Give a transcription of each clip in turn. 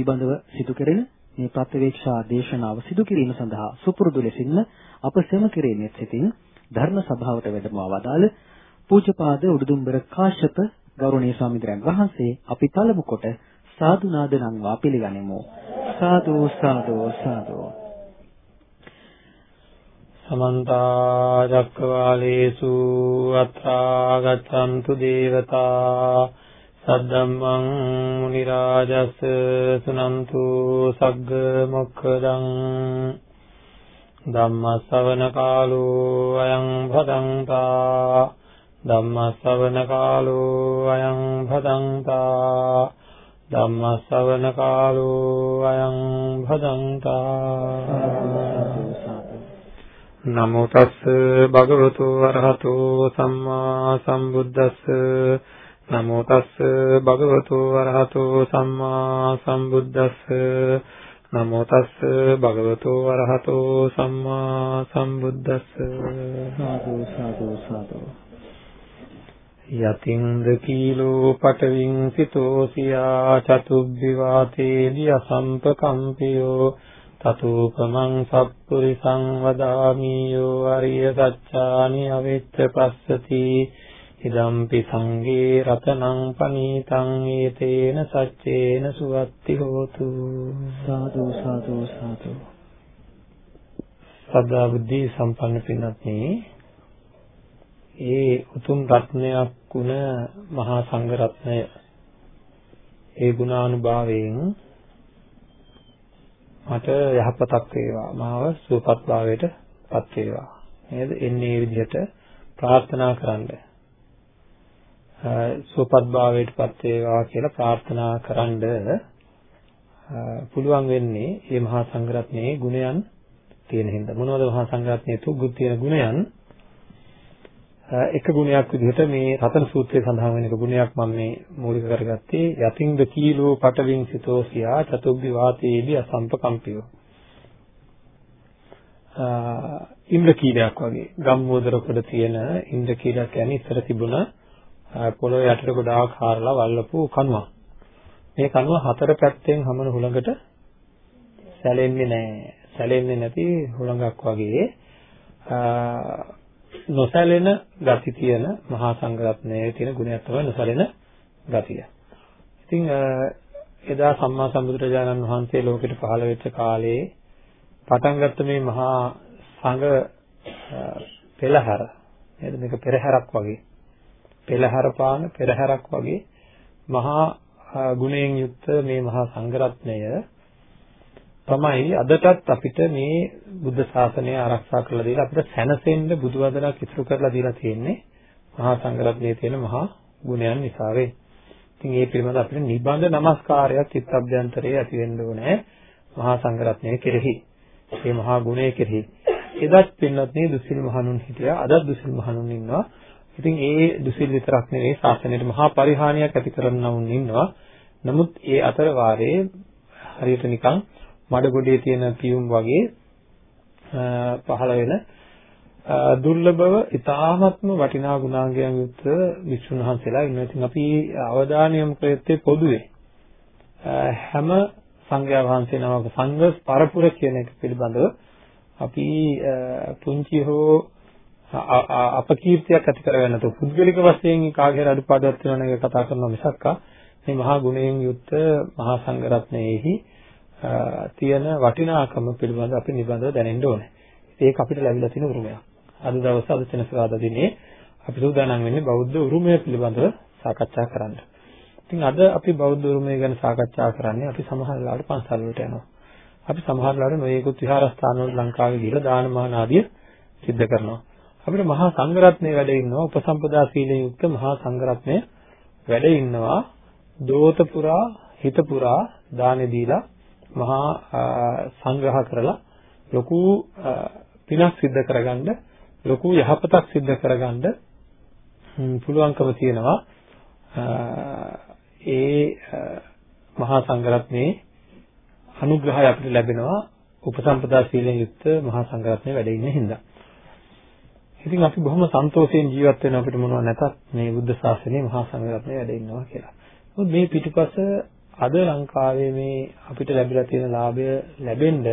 පිළිබඳව සිදු කෙරෙන මේ ප්‍රත්‍යවේක්ෂා දේශනාව සිදු කිරීම සඳහා සුපුරුදු ලෙසින්ම අප සෙම කිරීමේ සිටින් ධර්ම සභාවට වැඩම වදාළ පූජ්‍යපාද උඩුදුම්බර කාශ්‍යප ගෞරවනීය ස්වාමීන් වහන්සේ අපි පළමු කොට සාදු නාද නම්වා පිළිගනිමු. සාදු සාදු සාදු. සමන්ත චක්කවාලේසු අත්‍රා ගච්ඡන්තු දේවතා සද්දම්මං මුනි රාජස් සුනන්තු සග්ග මොක්ඛදං ධම්ම ශ්‍රවණ කාලෝ අයං භදංතා ධම්ම ශ්‍රවණ කාලෝ අයං භදංතා ධම්ම ශ්‍රවණ කාලෝ අයං භදංතා නමෝ තස්ස භගවතු වරහතෝ සම්මා සම්බුද්දස්ස නමෝ තස්ස භගවතු වරහතෝ සම්මා සම්බුද්දස්ස. නමෝ තස්ස භගවතු වරහතෝ සම්මා සම්බුද්දස්ස. සාදු සාදු සාදු. යතින්ද කීලෝ පටවින් සිතෝසියා චතුබ්බිවාතේ දිය සම්පකම්පියෝ තතෝපමං සප්පුරිසං වදාමි යෝ අරිය සත්‍යානි අවෙච්ච පස්සති ඉදම්පි සංගේ රතනං පනීතං ඒතේන සච්චේන සුවත්ති හෝතු. සාදු සාදු සාදු. සදා බුද්ධි සම්පන්න පින්වත්නි ඒ උතුම් රත්නයක් වුණ මහා සංඝ රත්නය ඒ ගුණානුභාවයෙන් මට යහපතක් වේවා. මාව සුවපත් භාවයට පත් වේවා. නේද? එන්නේ මේ විදිහට ප්‍රාර්ථනා කරන්න සුවපත් භාවයට පත් වේවා කියලා ප්‍රාර්ථනා කරන්න පුළුවන් වෙන්නේ මේ මහා සංඝරත්නයේ ගුණයන් තියෙන හින්දා. මොනවද මහා සංඝරත්නයේ තුග්ගුත් තියෙන ගුණයන්? එක ගුණයක් විදිහට මේ රතන සූත්‍රයේ සඳහන් වෙන එක ගුණයක් මම මේ මූලික කරගත්තේ. යතින්ද කීලෝ පටවින් සිතෝසියා චතුග්ගි වාතේලි අසම්පකම්පියෝ. ඉන්ද්‍ර කීලයක් වගේ. ගම්මෝදර කොට තියෙන ඉන්ද්‍ර කීලයක් කියන්නේ ඉස්සර තිබුණ පොළොවේ යටට ගොඩාක් හාරලා වල්ලපු කණුවක්. මේ කණුව හතර පැත්තෙන් හමන හුළඟට සැලෙන්නේ නැහැ සැලෙන්නේ නැති හුළඟක් වගේ නොසැලෙන ගති තියෙන මහා සංඝරත්නයේ තියෙන ගුණයක් තමයි නොසැලෙන ගතිය. ඉතින් එදා සම්මා සම්බුදුරජාණන් වහන්සේ ලෝකෙට පහළ වෙච්ච කාලේ පටන් ගත්ත මේ මහා සංඝ පෙළහැර නේද? මේක පෙරහැරක් වගේ. පෙළහැර පාන පෙරහැරක් වගේ මහා ගුණයෙන් යුක්ත මේ මහා සංඝරත්නය තමයි අදටත් අපිට මේ බුද්ධ ශාසනය ආරක්ෂා කරලා දීලා අපිට සැනසෙන්න බුදු වදනක් ඉතුරු කරලා දීලා තියෙන්නේ මහා සංඝරත්නයේ තියෙන මහා ගුණයන් නිසා වේ. ඉතින් ඒ පිළිබඳ අපිට නිබඳ නමස්කාරයක් චිත්තඅභ්‍යන්තරයේ ඇති වෙන්න ඕනේ මහා සංඝරත්නය කෙරෙහි. මේ මහා ගුණය කෙරෙහි. එදත් පින්වත් මේ දුසිල් මහණුන් හිටියා අදත් දුසිල් මහණුන් ඉන්නවා. ඉතින් ඒ දුසිල් විතරක් නෙවෙයි ශාසනයට මහා පරිහානියක් ඇති කරනවුන් ඉන්නවා. නමුත් ඒ අතර වාරේ හරියට නිකන් මඩගොඩේ තියෙන පියුම් වගේ පහළ වෙන දුර්ලභව ඉතාමත්ම වටිනා ගුණාංගයන් යුක්ත විසුණු වහන්සේලා ඉන්නවා. ඉතින් අපි අවධානය යොමු කරත්තේ පොදුවේ හැම සංඝයා වහන්සේ නමක සංඝ පරපුර කියන එක පිළිබඳව අපි පුංචි හෝ අපකීර්තියක් ඇති කරගන්න තු පුද්ගලික වශයෙන් කාගේ හරි අඩුපාඩුවක් තියෙනවා නේද කතා කරනවා මිසක්කා මේ මහා ගුණයෙන් යුක්ත මහා සංඝ රත්නයේහි තියෙන වටිනාකම පිළිබඳව අපි නිබඳව දැනෙන්න ඕනේ. ඒක අපිට ලැබිලා තියෙන උරුමයක්. අද දවසේ අද සෙනසුරාදා දිනේ අපි සූදානම් වෙන්නේ බෞද්ධ උරුමය පිළිබඳව සාකච්ඡා කරන්න. ඉතින් අද අපි බෞද්ධ උරුමය ගැන සාකච්ඡා කරන්නේ අපි සමහර වෙලාවට පන්සල් වලට යනවා. අපි සමහර වෙලාවට නොයෙකුත් විහාරස්ථාන වල ලංකාවේ ගිහලා දානමාන ආදිය සිද්ධ කරනවා. අපිට මහා සංඝරත්නය වැඩ ඉන්නවා. උපසම්පදා සීලයෙන් යුක්ත මහා සංඝරත්නය වැඩ ඉන්නවා. දෝත පුරා හිත පුරා දානෙ දීලා මහා සංග්‍රහ කරලා ලොකු පිනක් සිද්ධ කරගන්න ලොකු යහපතක් සිද්ධ කරගන්න පුළුවන්කම තියෙනවා. ඒ මහා සංඝරත්නයේ අනුග්‍රහය අපිට ලැබෙනවා. උපසම්පදා සීලෙන් යුක්ත මහා සංඝරත්නයේ වැඩ ඉන්න හින්දා. ඉතින් අපි බොහොම සන්තෝෂයෙන් ජීවත් වෙන අපිට මොනව නැතත් මේ බුද්ධ ශාසනයේ මහා සංඝරත්නය වැඩ ඉන්නවා කියලා. මොකද මේ පිටිපස අද ලංකාවේ මේ අපිට ලැබිලා තියෙන ලාභය ලැබෙන්න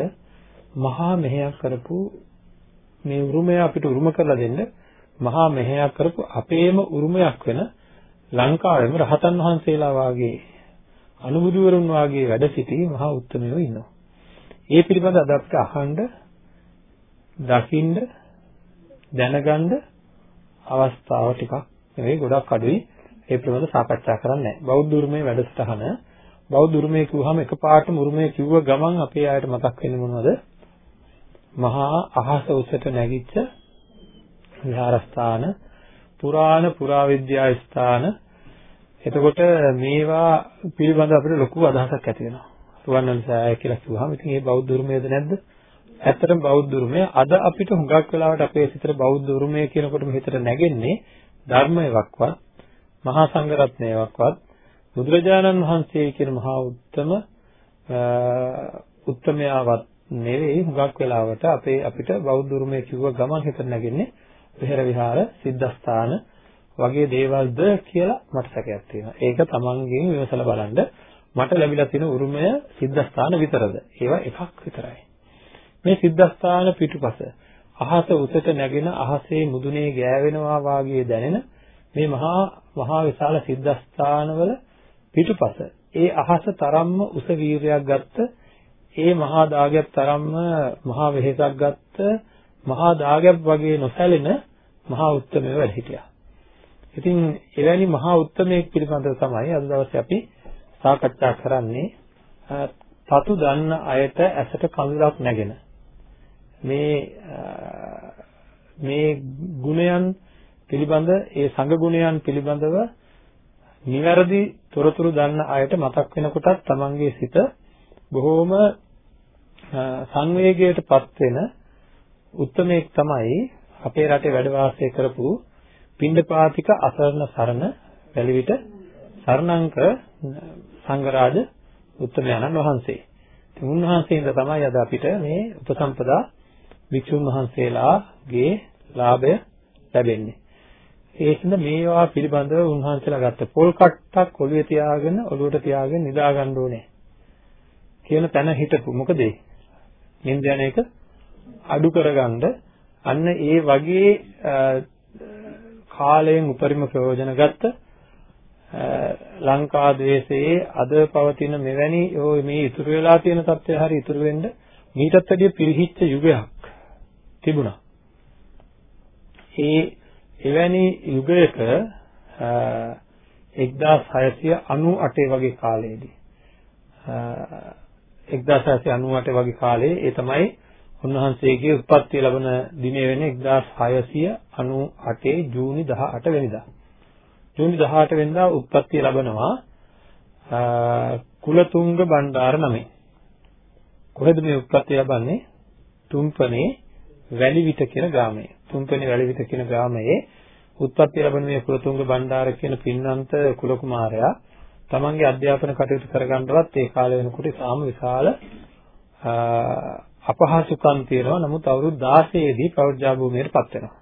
මහා මෙහෙයක් කරපු මේ උරුමය අපිට උරුම කරලා දෙන්න මහා මෙහෙයක් කරපු අපේම උරුමයක් වෙන ලංකාවේම රහතන් වහන්සේලා වාගේ අනුබුදුවරුන් වාගේ වැඩ සිටි මහා උත්තමයෝ ඉන්නවා. ඒ පිළිබඳ අද අපිට අහන්න දකින්න දැනගන්න අවස්ථාව ටිකක් නෙවෙයි ගොඩක් අඩුයි. ඒ පිළිබඳව සාකච්ඡා කරන්නේ නැහැ. බෞද්ධ උරුමයේ වැඩසටහන බෞද්ධ උරුමයේ කිව්වහම එකපාරටම උරුමයේ කිව්ව ගමන් අපේ ආයත මතක් වෙන්නේ මොනවද? මහා අහස උසට නැගිච්ච විහාරස්ථාන, පුරාණ පුරාවිද්‍යා ස්ථාන. එතකොට මේවා පිළිබඳ අපිට ලොකු අදහසක් ඇති වෙනවා. රුවන්වැලි සෑය කියලා කිව්වහම ඉතින් මේ බෞද්ධ උරුමයේද නැද්ද? ඇත්තටම බෞද්ධ උරුමය අද අපිට හුඟක් වෙලාවට අපේ සිතට බෞද්ධ උරුමය කියනකොටම හිතට නැගෙන්නේ ධර්මයවක්වත් මහා සංඝරත්නයවක්වත් බුදුරජාණන් වහන්සේ කියන මහා උත්තම උත්තමයාවත් නෙවෙයි හුඟක් වෙලාවට අපේ අපිට බෞද්ධ උරුමය කිව්ව ගමන් හිතට නැගෙන්නේ විහෙර විහාර සිද්ධාස්ථාන වගේ දේවල්ද කියලා මට සැකයක් තියෙනවා. ඒක තමන්ගෙන් විමසලා බලන්න මට ලැබිලා තියෙන උරුමය සිද්ධාස්ථාන විතරද? ඒවා එකක් විතරයි. මේ සිද්ධාස්ථාන පිටුපස අහස උසට නැගෙන අහසේ මුදුනේ ගෑවෙනවා වාගේ දැනෙන මේ මහා මහා විශාල සිද්ධාස්ථානවල පිටුපස ඒ අහස තරම්ම උස වීරයක් ගත්ත ඒ මහා දාගයක් තරම්ම මහා වෙහෙසක් ගත්ත මහා දාගයක් වගේ නොසැලෙන මහා උත්තමයෝ වැඩ හිටියා. ඉතින් එවැනි මහා උත්තමයෙක් පිළිබඳව තමයි අද දවසේ අපි සාකච්ඡා කරන්නේ. තතු දන්න අයට ඇසට කඳුලක් නැගෙන මේ මේ ගුණයන් පිළිබඳ ඒ සංඝ ගුණයන් පිළිබඳව නිවැරදි තොරතුරු දන්න අයට මතක් වෙනකොටත් තමන්ගේ සිත බොහෝම සංවේගයටපත් වෙන උත්මේක් තමයි අපේ රටේ වැඩ වාසය කරපු පිණ්ඩපාතික අසරණ සරණ වැලිවිට සරණංක සංඝරාජ උත්තමයන්න් වහන්සේ. ඉතින් උන්වහන්සේින්ද තමයි අද අපිට මේ උපසම්පදා භික්ෂුන් වහන්සේලාගේ ලාභය ලැබෙන්නේ. ඒකින්ද මේවා පිළිබඳව උන්වහන්සේලා ගත්ත පොල් කට්ටක් ඔළුවේ තියාගෙන ඔළුවට තියාගෙන නිදා ගන්න ඕනේ. කියන තැන හිටපු. මොකද ඒ? නින්ද යන එක අඩු කරගන්න. අන්න ඒ වගේ කාලයෙන් උපරිම ප්‍රයෝජන ගත්ත ලංකා දේශයේ අද පවතින මෙවැනි මේ ඉතුරු වෙලා තියෙන තත්ත්වය හරි ඉතුරු වෙන්න මීටත් වැඩිය පිරිහිච්ච යුගයක්. තිබුණා. ඒ එවැනි යුගයක 1698 වගේ කාලයේදී 1698 වගේ කාලේ ඒ තමයි උන්වහන්සේගේ උත්පත්ති ලැබෙන දිනේ වෙන්නේ 1698 ජූනි 18 වෙනිදා. ජූනි 18 වෙනිදා උත්පත්ති ලැබනවා කුලතුංග බණ්ඩාර නමේ. කොහෙද මේ උත්පත්ති ලැබන්නේ? තුම්පනේ වැලිවිට කියන ග්‍රාමයේ. තුම්පනේ වැලිවිට කියන ග්‍රාමයේ උත්පත්ති ලැබෙන මේ කුලතුංග බණ්ඩාර කියන පින්වන්ත කුල කුමාරයා තමන්ගේ අධ්‍යාපන කටයුතු කරගන්නවත් ඒ කාලේ වෙනකොට සාම විශාල අපහසුකම් තියෙනවා. නමුත් අවුරුදු 16 දී ප්‍රෞಢ භූමියටපත් වෙනවා.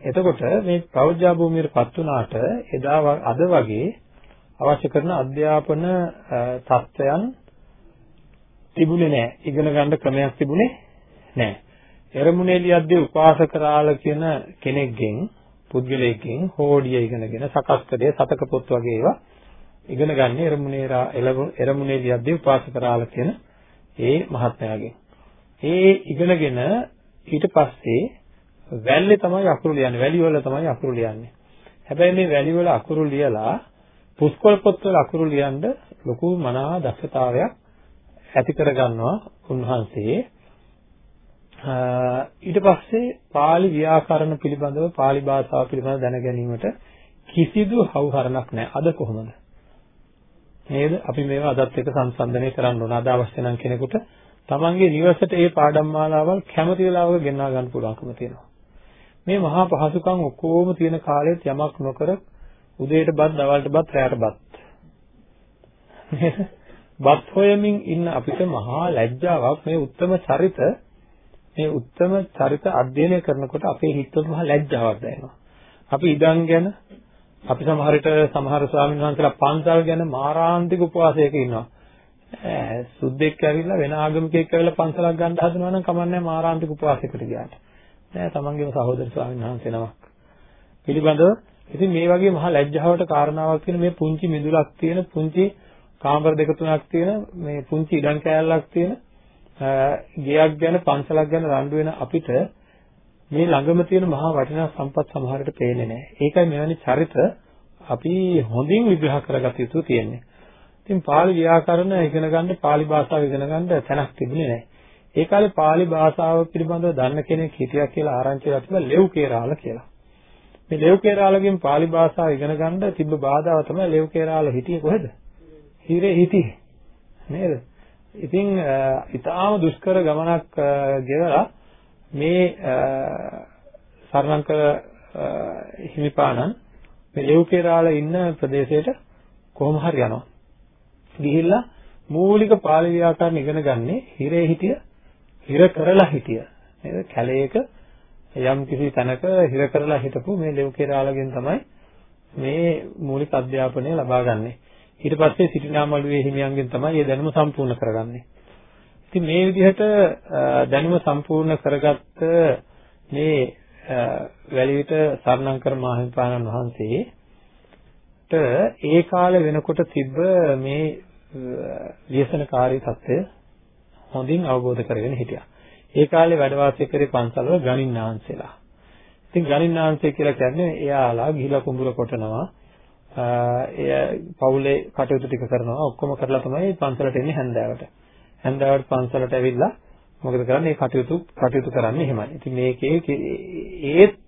එතකොට මේ ප්‍රෞಢ භූමියටපත් වුණාට එදා අද වගේ අවශ්‍ය කරන අධ්‍යාපන තත්ත්වයන් තිබුණේ නැහැ. ඉගෙන ගන්න ක්‍රමයක් තිබුණේ නැහැ. එරමුණේලියද්දී උපාසකරාල කියන කෙනෙක්ගෙන් පුද්ගලයෙක්ගෙන් හෝඩිය ඉගෙනගෙන සකස්කඩේ සතක පොත් වගේ ඒවා ඉගෙන ගන්න එරමුණේරා එරමුණේලියද්දී උපාසකරාල කියන ඒ මහත්මයාගෙන්. ඒ ඉගෙනගෙන ඊට පස්සේ වැල්ලේ තමයි අකුරු ලියන්නේ. වැලි වල තමයි අකුරු ලියන්නේ. හැබැයි මේ වැලි වල අකුරු ලියලා පුස්කොළ පොත්වල අකුරු ලියන්න ලොකු මනා දක්ෂතාවයක් ඇති කරගන්නවා උන්වහන්සේ. ඊට පස්සේ pāli ව්‍යාකරණ පිළිබඳව pāli භාෂාව පිළිබඳව දැන ගැනීමට කිසිදු හවුහරණක් නැහැ. අද කොහොමද? නේද? අපි මේවා අදත් එක්ක සංසන්දනය කරන්න ඕන. අද අවශ්‍ය නම් කෙනෙකුට තමන්ගේ නිවසට ඒ පාඩම් මාලාවල් කැමති වෙලාවක ගෙන්වා ගන්න පුළුවන්කම තියෙනවා. මේ මහා පහසුකම් ඔක්කොම තියෙන කාලෙත් යමක් නොකර උදේට බත්, දවල්ට බත්, රාත්‍රීට බත්. බත් හොයමින් ඉන්න අපිට මහා ලැජ්ජාවක් මේ උත්තරම චරිත මේ උත්තම චරිත අධ්‍යයනය කරනකොට අපේ හිතවල මහ ලැජ්ජාවක් දැනෙනවා. අපි ඉදන් ගැන අපි සමහර විට සමහර ස්වාමීන් වහන්සේලා පන්සල් ගැන මාරාන්තික උපවාසයක ඉන්නවා. ඈ සුද්දෙක් ඇවිල්ලා වෙන ආගමිකයෙක් ඇවිල්ලා පන්සලක් ගන්න හදනවා නම් කමන්නේ මාරාන්තික උපවාසයකට ගියාට. නෑ තමන්ගේම සහෝදර ස්වාමීන් වහන්සේ නමක්. පිළිබඳව ඉතින් මේ වගේ මහා ලැජ්ජාවට කාරණාවක් තියෙන මේ පුංචි මිදුලක් තියෙන පුංචි කාමර දෙක තුනක් තියෙන මේ පුංචි ඉඩම් කෑල්ලක් තියෙන ගෙයක් ගැන පන්සලක් ගැන රණ්ඩු වෙන අපිට මේ ළඟම තියෙන මහා වටිනා සම්පත් සමහරට පේන්නේ නැහැ. ඒකයි මෙවැනි චරිත අපි හොඳින් විග්‍රහ කරගත යුතු තියෙන්නේ. ඉතින් පාලි ව්‍යාකරණ ඉගෙන ගන්න පාලි භාෂාව ඉගෙන ගන්න තැනක් තිබුණේ නැහැ. ඒ කාලේ පාලි භාෂාව පිළිබඳව දන්න කෙනෙක් හිටියා කියලා ආරංචි වෙලා තිබ්බා ලෙව්කේරාල කියලා. මේ ලෙව්කේරාලගෙන් පාලි භාෂාව ඉගෙන ගන්න තිබ්බ බාධාව තමයි ලෙව්කේරාල හිටියේ කොහෙද? හිරේ හිටියේ. නේද? ඉතින් ඊටාම දුෂ්කර ගමනක් ගෙවලා මේ සරණංකර හිමිපාණන් මේ ලෙව්කේරාල ඉන්න ප්‍රදේශයට කොහොම හරි යනවා. ගිහිල්ලා මූලික පාලි ව්‍යාකරණ ඉගෙන ගන්නේ හිරේ හිටිය හිර කරලා හිටිය නේද කැලේක යම් කිසි තැනක හිර කරලා හිටපු මේ ලෙව්කේරාලගෙන් තමයි මේ මූලික අධ්‍යාපනය ලබා ගන්නෙ. ඊට පස්සේ සිටිනාමළුවේ හිමියන්ගෙන් තමයි මේ දැනුම සම්පූර්ණ කරගන්නේ. ඉතින් මේ විදිහට දැනුම සම්පූර්ණ කරගත්ත මේ වැලිවිට සරණංකර මාහිමිපාණන් වහන්සේට ඒ කාලේ වෙනකොට තිබ්බ මේ ව්‍යසනකාරී தත්ත්වය හොඳින් අවබෝධ කරගෙන හිටියා. ඒ කාලේ වැඩ වාසය කරේ පන්සල්වල ගණින්නාංශලා. ඉතින් ගණින්නාංශය කියලා කියන්නේ එයාලා ගිහිලා කුඹුර කොටනවා. එය පවුලේ කටයුතු ටික කරනවා. ඔක්කොම කරලා තමයි පන්සලට එන්නේ හැන්දෑවට. හැන්දෑවට පන්සලට ඇවිල්ලා මොකද කරන්නේ? කටයුතු කටයුතු කරන්නේ එහෙමයි. ඉතින් මේකේ ඒත්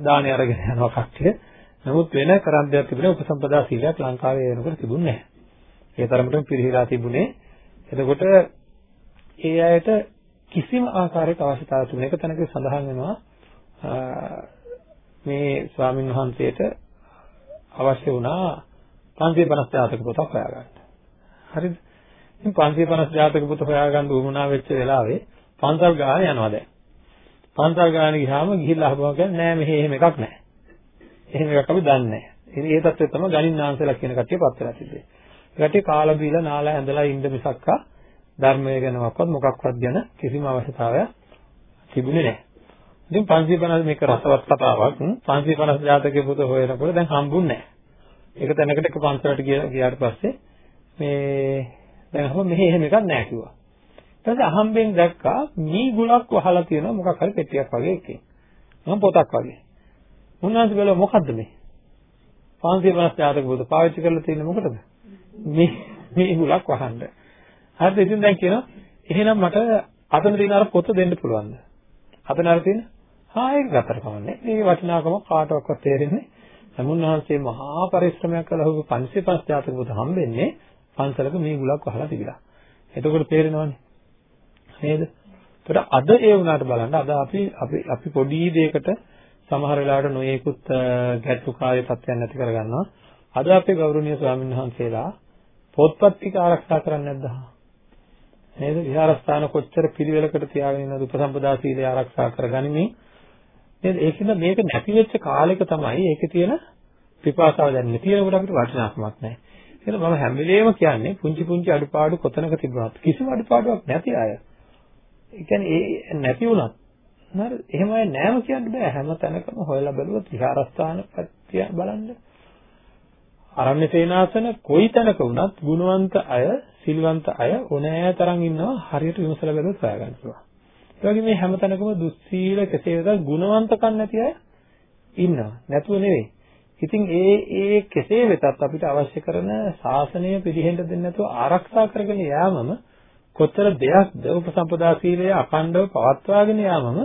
දානේ අරගෙන යනවා කට්ටිය. නමුත් වෙන කරන් දෙයක් තිබුණේ උපසම්පදා සීලයක් ලංකාවේ වෙනකොට තිබුණේ නැහැ. ඒ තරමටම පිරිහිලා තිබුණේ. එතකොට ඒ අයට කිසිම ආකාරයක අවශ්‍යතාවය තුන එක තැනක සඳහන් වෙනවා මේ ස්වාමින් වහන්සේට අවශ්‍ය වුණා 550 ජාතක පොතක් හොයාගන්න. හරිද? ඉතින් 550 ජාතක පොත හොයාගන්න උවමනා වෙච්ච වෙලාවේ පන්සල් ගාන යනවා දැන්. පන්සල් ගාන ගියාම ගිහිල්ලා අහපුවා කියන්නේ නෑ මෙහෙ එහෙම එකක් නෑ. එහෙම එකක් අපි දන්නේ නෑ. ඉතින් ඒ තත්ත්වය තමයි ගණින්නාන්සලා කියන කට්ටිය පත් වෙලා තිබෙන්නේ. ඒ කට්ටිය කාලා බීලා නාලා ඇඳලා ඉන්න මිසක්කා ධර්මය ගැනවත් මොකක්වත් ගැන කිසිම අවශ්‍යතාවයක් තිබුණේ නැහැ. ඉතින් 550 මේක රසවත් කතාවක් 550 ජාතකයේ පුත හොයනකොට දැන් හම්බුන්නේ නැහැ. ඒක තැනකට එක පන්සලට ගියාට පස්සේ මේ දැන් අහම මෙහෙ එහෙම එකක් නැහැ කිව්වා. ඊට පස්සේ අහම්බෙන් දැක්කා මී ගුලක් වහලා තියෙනවා මොකක් හරි පෙට්ටියක් වගේ එකකින්. මම පොතක් වගේ. උන්වහන්සේ බැලුවා මොකද්ද මේ? 550 ජාතක පුත පාවිච්චි කරලා තියෙන්නේ මොකටද? මේ මේ ගුලක් වහන්න. හරිද? ඉතින් දැන් කියනවා එහෙනම් මට අතන තියෙන අර පොත දෙන්න පුළුවන්ද? අතන අර තියෙන හා ඒක ගත්තට කමන්නේ. මේ වටිනාකම කාටවත් තේරෙන්නේ සමුන්වහන්සේ මහා පරිශ්‍රමයක් කළා ඔහු 550 ජාතක පොත හම්බෙන්නේ පන්සලක මේ ගුලක් වහලා තිබිලා. එතකොට තේරෙනවනේ. නේද? ඒකට අද ඒ වුණාට බලන්න අද අපි අපි අපි පොඩි දෙයකට සමහර වෙලාවට නොයේකුත් ගැටුකාරී තත්ත්වයන් නැති කරගන්නවා. අද අපේ ගෞරවනීය ස්වාමීන් වහන්සේලා පොත්පත් ටික ආරක්ෂා කරන්නේ නැද්ද? නේද? විහාරස්ථාන කොච්චර පිළිවෙලකට තියාගෙන ඉන්නවද උපසම්පදා සීලය ආරක්ෂා කරගනිමින් නේද? ඒකින්ද මේක නැති වෙච්ච කාලෙක තමයි ඒකේ තියෙන පිපාසාව දැනෙන්නේ. තියෙනකොට අපිට වටිනාකමක් නැහැ. එහෙනම් මම හැම වෙලේම කියන්නේ පුංචි පුංචි අඩුපාඩු කොතනක තිබුණත් කිසිම අඩුපාඩුවක් නැති අය. ඒ කියන්නේ ඒ නැති වුණත් හරි එහෙම අය නෑම කියන්න බෑ හැම තැනකම හොයලා බැලුවොත් විහාරස්ථාන පැත්ත බලන්න. අරණ්‍ය සේනාසන කොයි තැනක වුණත් ගුණවන්ත අය සිල්වන්ත අය ඕනෑ තරම් ඉන්නවා හරියට විමසලා බැලුවොත් හොයාගන්න පුළුවන්. ඒ වගේ මේ හැමතැනකම දුස්සීල කෙසේ වෙතත් ගුණවන්තකම් නැති අය ඉන්නවා. නැතුව නෙවෙයි. ඉතින් ඒ ඒ කෙසේ වෙතත් අපිට අවශ්‍ය කරන ශාසනය පිළිහෙන්න දෙන්නේ නැතුව ආරක්ෂා කරගෙන යාමම කොතර දෙයක්ද උපසම්පදා සීලය අඛණ්ඩව පවත්වාගෙන යාමම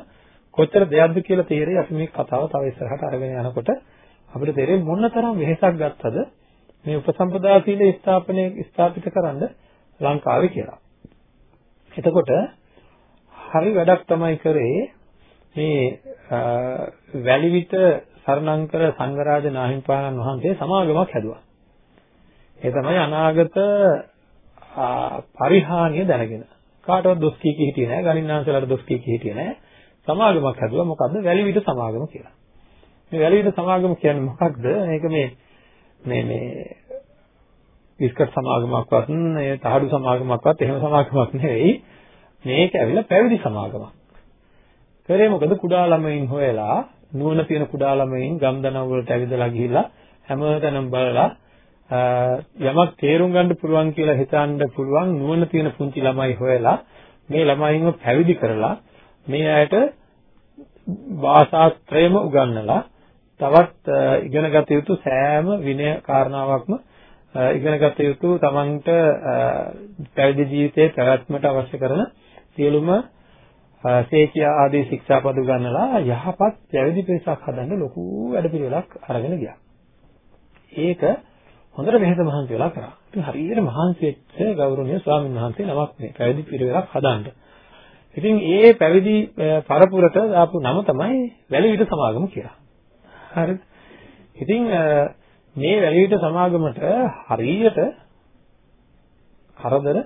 කොතර දෙයක්ද කියලා තේරෙයි අපි මේ කතාව තව ඉස්සරහට අරගෙන යනකොට අපිට තේරෙන්නේ මොනතරම් වෙහෙසක් ගත්තද මේ උපසම්පදා සීලය ස්ථාපනය ස්ථාපිත කරන්න ලංකාවේ කියලා. එතකොට හරි වැඩක් තමයි කරේ මේ වැලිවිට සරණංකර සංඝරාජ නාහිමිපාණන් වහන්සේ සමාගමක් හැදුවා. ඒ තමයි අනාගත පරිහානිය දැනගෙන කාටවත් දොස් කී කී හිටියේ නැහැ. ගණින්නාන්සලාට දොස් කී කී හිටියේ නැහැ. සමාගමක් හැදුවා. මොකද්ද? වැලිවිට සමාගම කියලා. මේ වැලිවිට සමාගම කියන්නේ මොකක්ද? මේක මේ මේ මේ විස්කට් සමාගමක්වත් මේ තහඩු සමාගමක්වත් එහෙම සමාගමක් නෙවෙයි. මේක ඇවිල්ලා පැවිදි සමාගමක්. කරේ මොකද කුඩා ළමයින් හොයලා නුවණ තියෙන කුඩා ළමයින් ගම්දනව් වලට ඇවිදලා ගිහිල්ලා හැමතැනම බලලා යමක් තේරුම් ගන්න පුළුවන් කියලා හිතන්න පුළුවන් නුවණ තියෙන පුංචි ළමයි හොයලා මේ ළමයින්ව පැවිදි කරලා මේ අයට භාෂාත්‍රයම උගන්වලා තවත් ඉගෙන ගත යුතු සෑම විනය කාරණාවක්ම ඉගෙන ගත යුතු තමන්ට පැවිදි ජීවිතයේ පැවැත්මට අවශ්‍ය කරන සියලුම සේකියා ආදී ශික්ෂාපද උගන්වලා යහපත් පැවිදි පිරිසක් හදන්න ලොකු වැඩපිළිවෙලක් අරගෙන ගියා. ඒක හොඳට මෙහෙත මහන්සි වෙලා කරා. ඉතින් හරියට මහන්සි වෙච්ච ගෞරවනීය ස්වාමීන් වහන්සේ නමක් මේ පැවිදි පිරිවෙලක් හදන්න. ඉතින් ඒ පැවිදි පරපුරට දාපු නම තමයි වැලිවිට සමාගම කියලා. හරිද? ඉතින් මේ වැලිවිට සමාගමට හරියට කරදර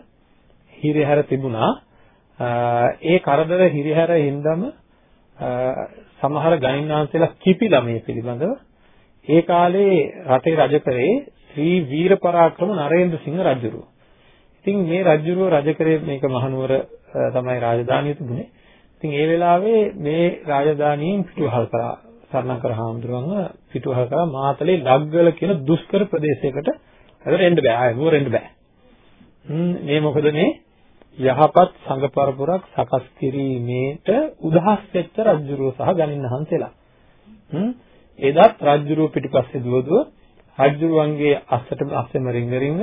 හිරිහැර තිබුණා. ඒ කරදර හිරිහැර හින්දම සමහර ගණින්නාන්සලා කිපිලා මේ පිළිබඳව ඒ කාලේ රටේ රජ කරේ ශ්‍රී වීර පරාක්‍රම නරේන්ද්‍ර සිංහ රජුරුව. ඉතින් මේ රජුරුව රජ කරේ මේක මහනුවර තමයි රාජධානිය තිබුණේ. ඉතින් ඒ වෙලාවේ මේ රාජධානියෙන් පිටුවහල් කරා සරණකර හාමුදුරුවන්ව පිටුවහල් කරා මාතලේ ලග්ගල කියන දුෂ්කර ප්‍රදේශයකට හැදෙන්න එන්න බෑ. ආයෙ නුවර එන්න බෑ. මේ මොකද මේ යහපත් සංඝ පරපුරක් සකස් කිරීමේට උදහස් වෙච්ච රජුරුව සහ ගණින්හන්සලා. එදත් රජුරුව පිටිපස්සේ දුවදුව රජුරුවන්ගේ අස්සට අස්සෙම රිංග රිංග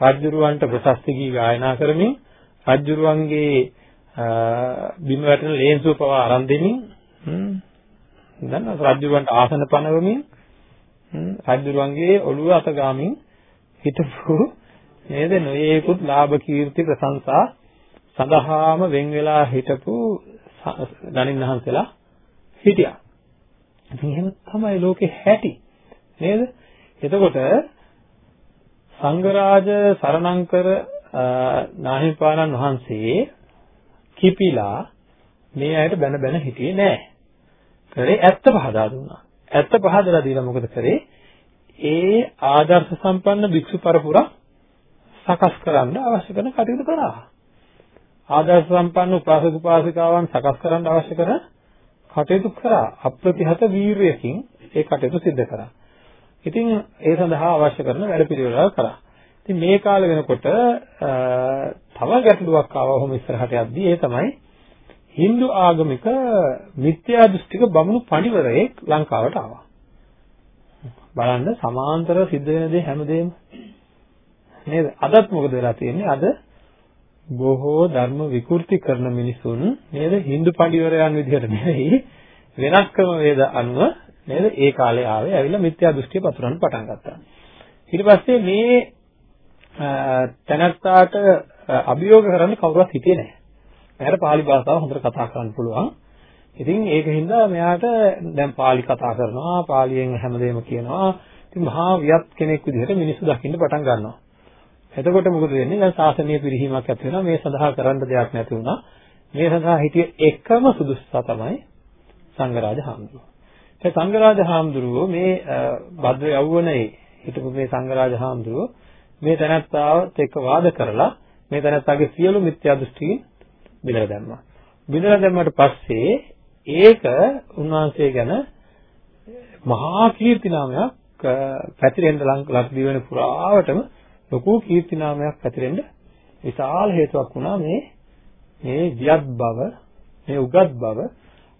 රජුරුවන්ට ප්‍රශස්ති ගී ගායනා කරමින් රජුරුවන්ගේ බිම වැටෙන ලේන්සුව පවා අරන් දෙමින් දන්නවා රජුරුවන්ට ආසන පනවමින් රජුරුවන්ගේ ඔළුව අත ගාමින් හිටපු නේද? නොයේකුත් ලාභ කීර්ති ප්‍රශංසා සඳහාම වෙන් වෙලා හිටපු ගණින්හන්සලා හිටියා. ඉතින් එහෙම තමයි ලෝකේ හැටි. නේද? එතකොට සංඝරාජ සරණංකර නාහිපාණන් වහන්සේ කිපිලා මේ අයට බැන බැන හිටියේ නෑ. කරේ ඇත්ත පහදා දුන්නා. ඇත්ත පහදලා දීලා මොකද කරේ? ඒ ආදර්ශ සම්පන්න භික්ෂු පරපුරක් සකස් කරන්න අවශ්‍ය කරන කටයුතු කරා. ආදර්ශ සම්පන්න උපාසක උපාසිකාවන් සකස් කරන්න අවශ්‍ය කරන කටයුතු කරා. අප්‍රතිහත වීරයකින් ඒ කටයුතු සිදු කරා. ඉතින් ඒ සඳහා අවශ්‍ය කරන වැඩපිළිවෙල කරා. ඉතින් මේ කාලේ වෙනකොට තව ගැටලුවක් ආවා ඔහොම ඉස්සරහට යද්දී ඒ තමයි Hindu ආගමික මිත්‍යා දෘෂ්ටික බමුණු පඬිවරයෙක් ලංකාවට ආවා. බලන්න සමාන්තර සිද්ධ වෙන දේ හැමදේම නේද? අදත් මොකද වෙලා තියෙන්නේ? අද බොහෝ ධර්ම විකෘති කරන මිනිසුන් නේද? Hindu පඬිවරයන් විදිහට නෙවෙයි වෙනස් ක්‍රම වේද අනුව නේද? ඒ කාලේ ආවේ ඇවිල්ලා මිත්‍යා දෘෂ්ටිය පතුරවන්න පටන් ගත්තා. ඊට පස්සේ මේ තැනත්තාට අභියෝග කරන්න කවුරුවත් හිතේ නැහැ. එයාට pāli භාෂාව හොඳට කතා කරන්න පුළුවන්. ඉතින් ඒකින්ද මෙයාට දැන් pāli කතා කරනවා, pāliයෙන් හැමදේම කියනවා. ඉතින් මහා වියත් කෙනෙක් විදිහට මිනිස්සු දකින්න පටන් ගන්නවා. එතකොට මොකද වෙන්නේ? දැන් සාසනීය පිරිහීමක් ඇති වෙනවා. මේ සඳහා කරන්න දෙයක් නැති වුණා. මේ සඳහා හිටිය එකම සුදුස්සා තමයි සංඝරාජ හාමුදුරුවෝ. ඒ සංඝරාජ හාමුදුරුවෝ මේ භද්‍ර යවුවනේ හිටපු මේ සංඝරාජ හාමුදුරුවෝ මේ තැනත්තාවත් එක්ක වාද කරලා මේ තැනත්තාගේ සියලු මිත්‍යා දෘෂ්ටි බිඳලා දැම්මා. බිඳලා දැම්මට පස්සේ ඒක උන්වහන්සේ ගැන මහා කීර්ති නාමයක් පැතිරෙන්න ලක්දී වෙන පුරාවටම ලොකු කීර්ති නාමයක් පැතිරෙන්න විශාල හේතුවක් වුණා මේ මේ වියත් බව මේ උගත් බව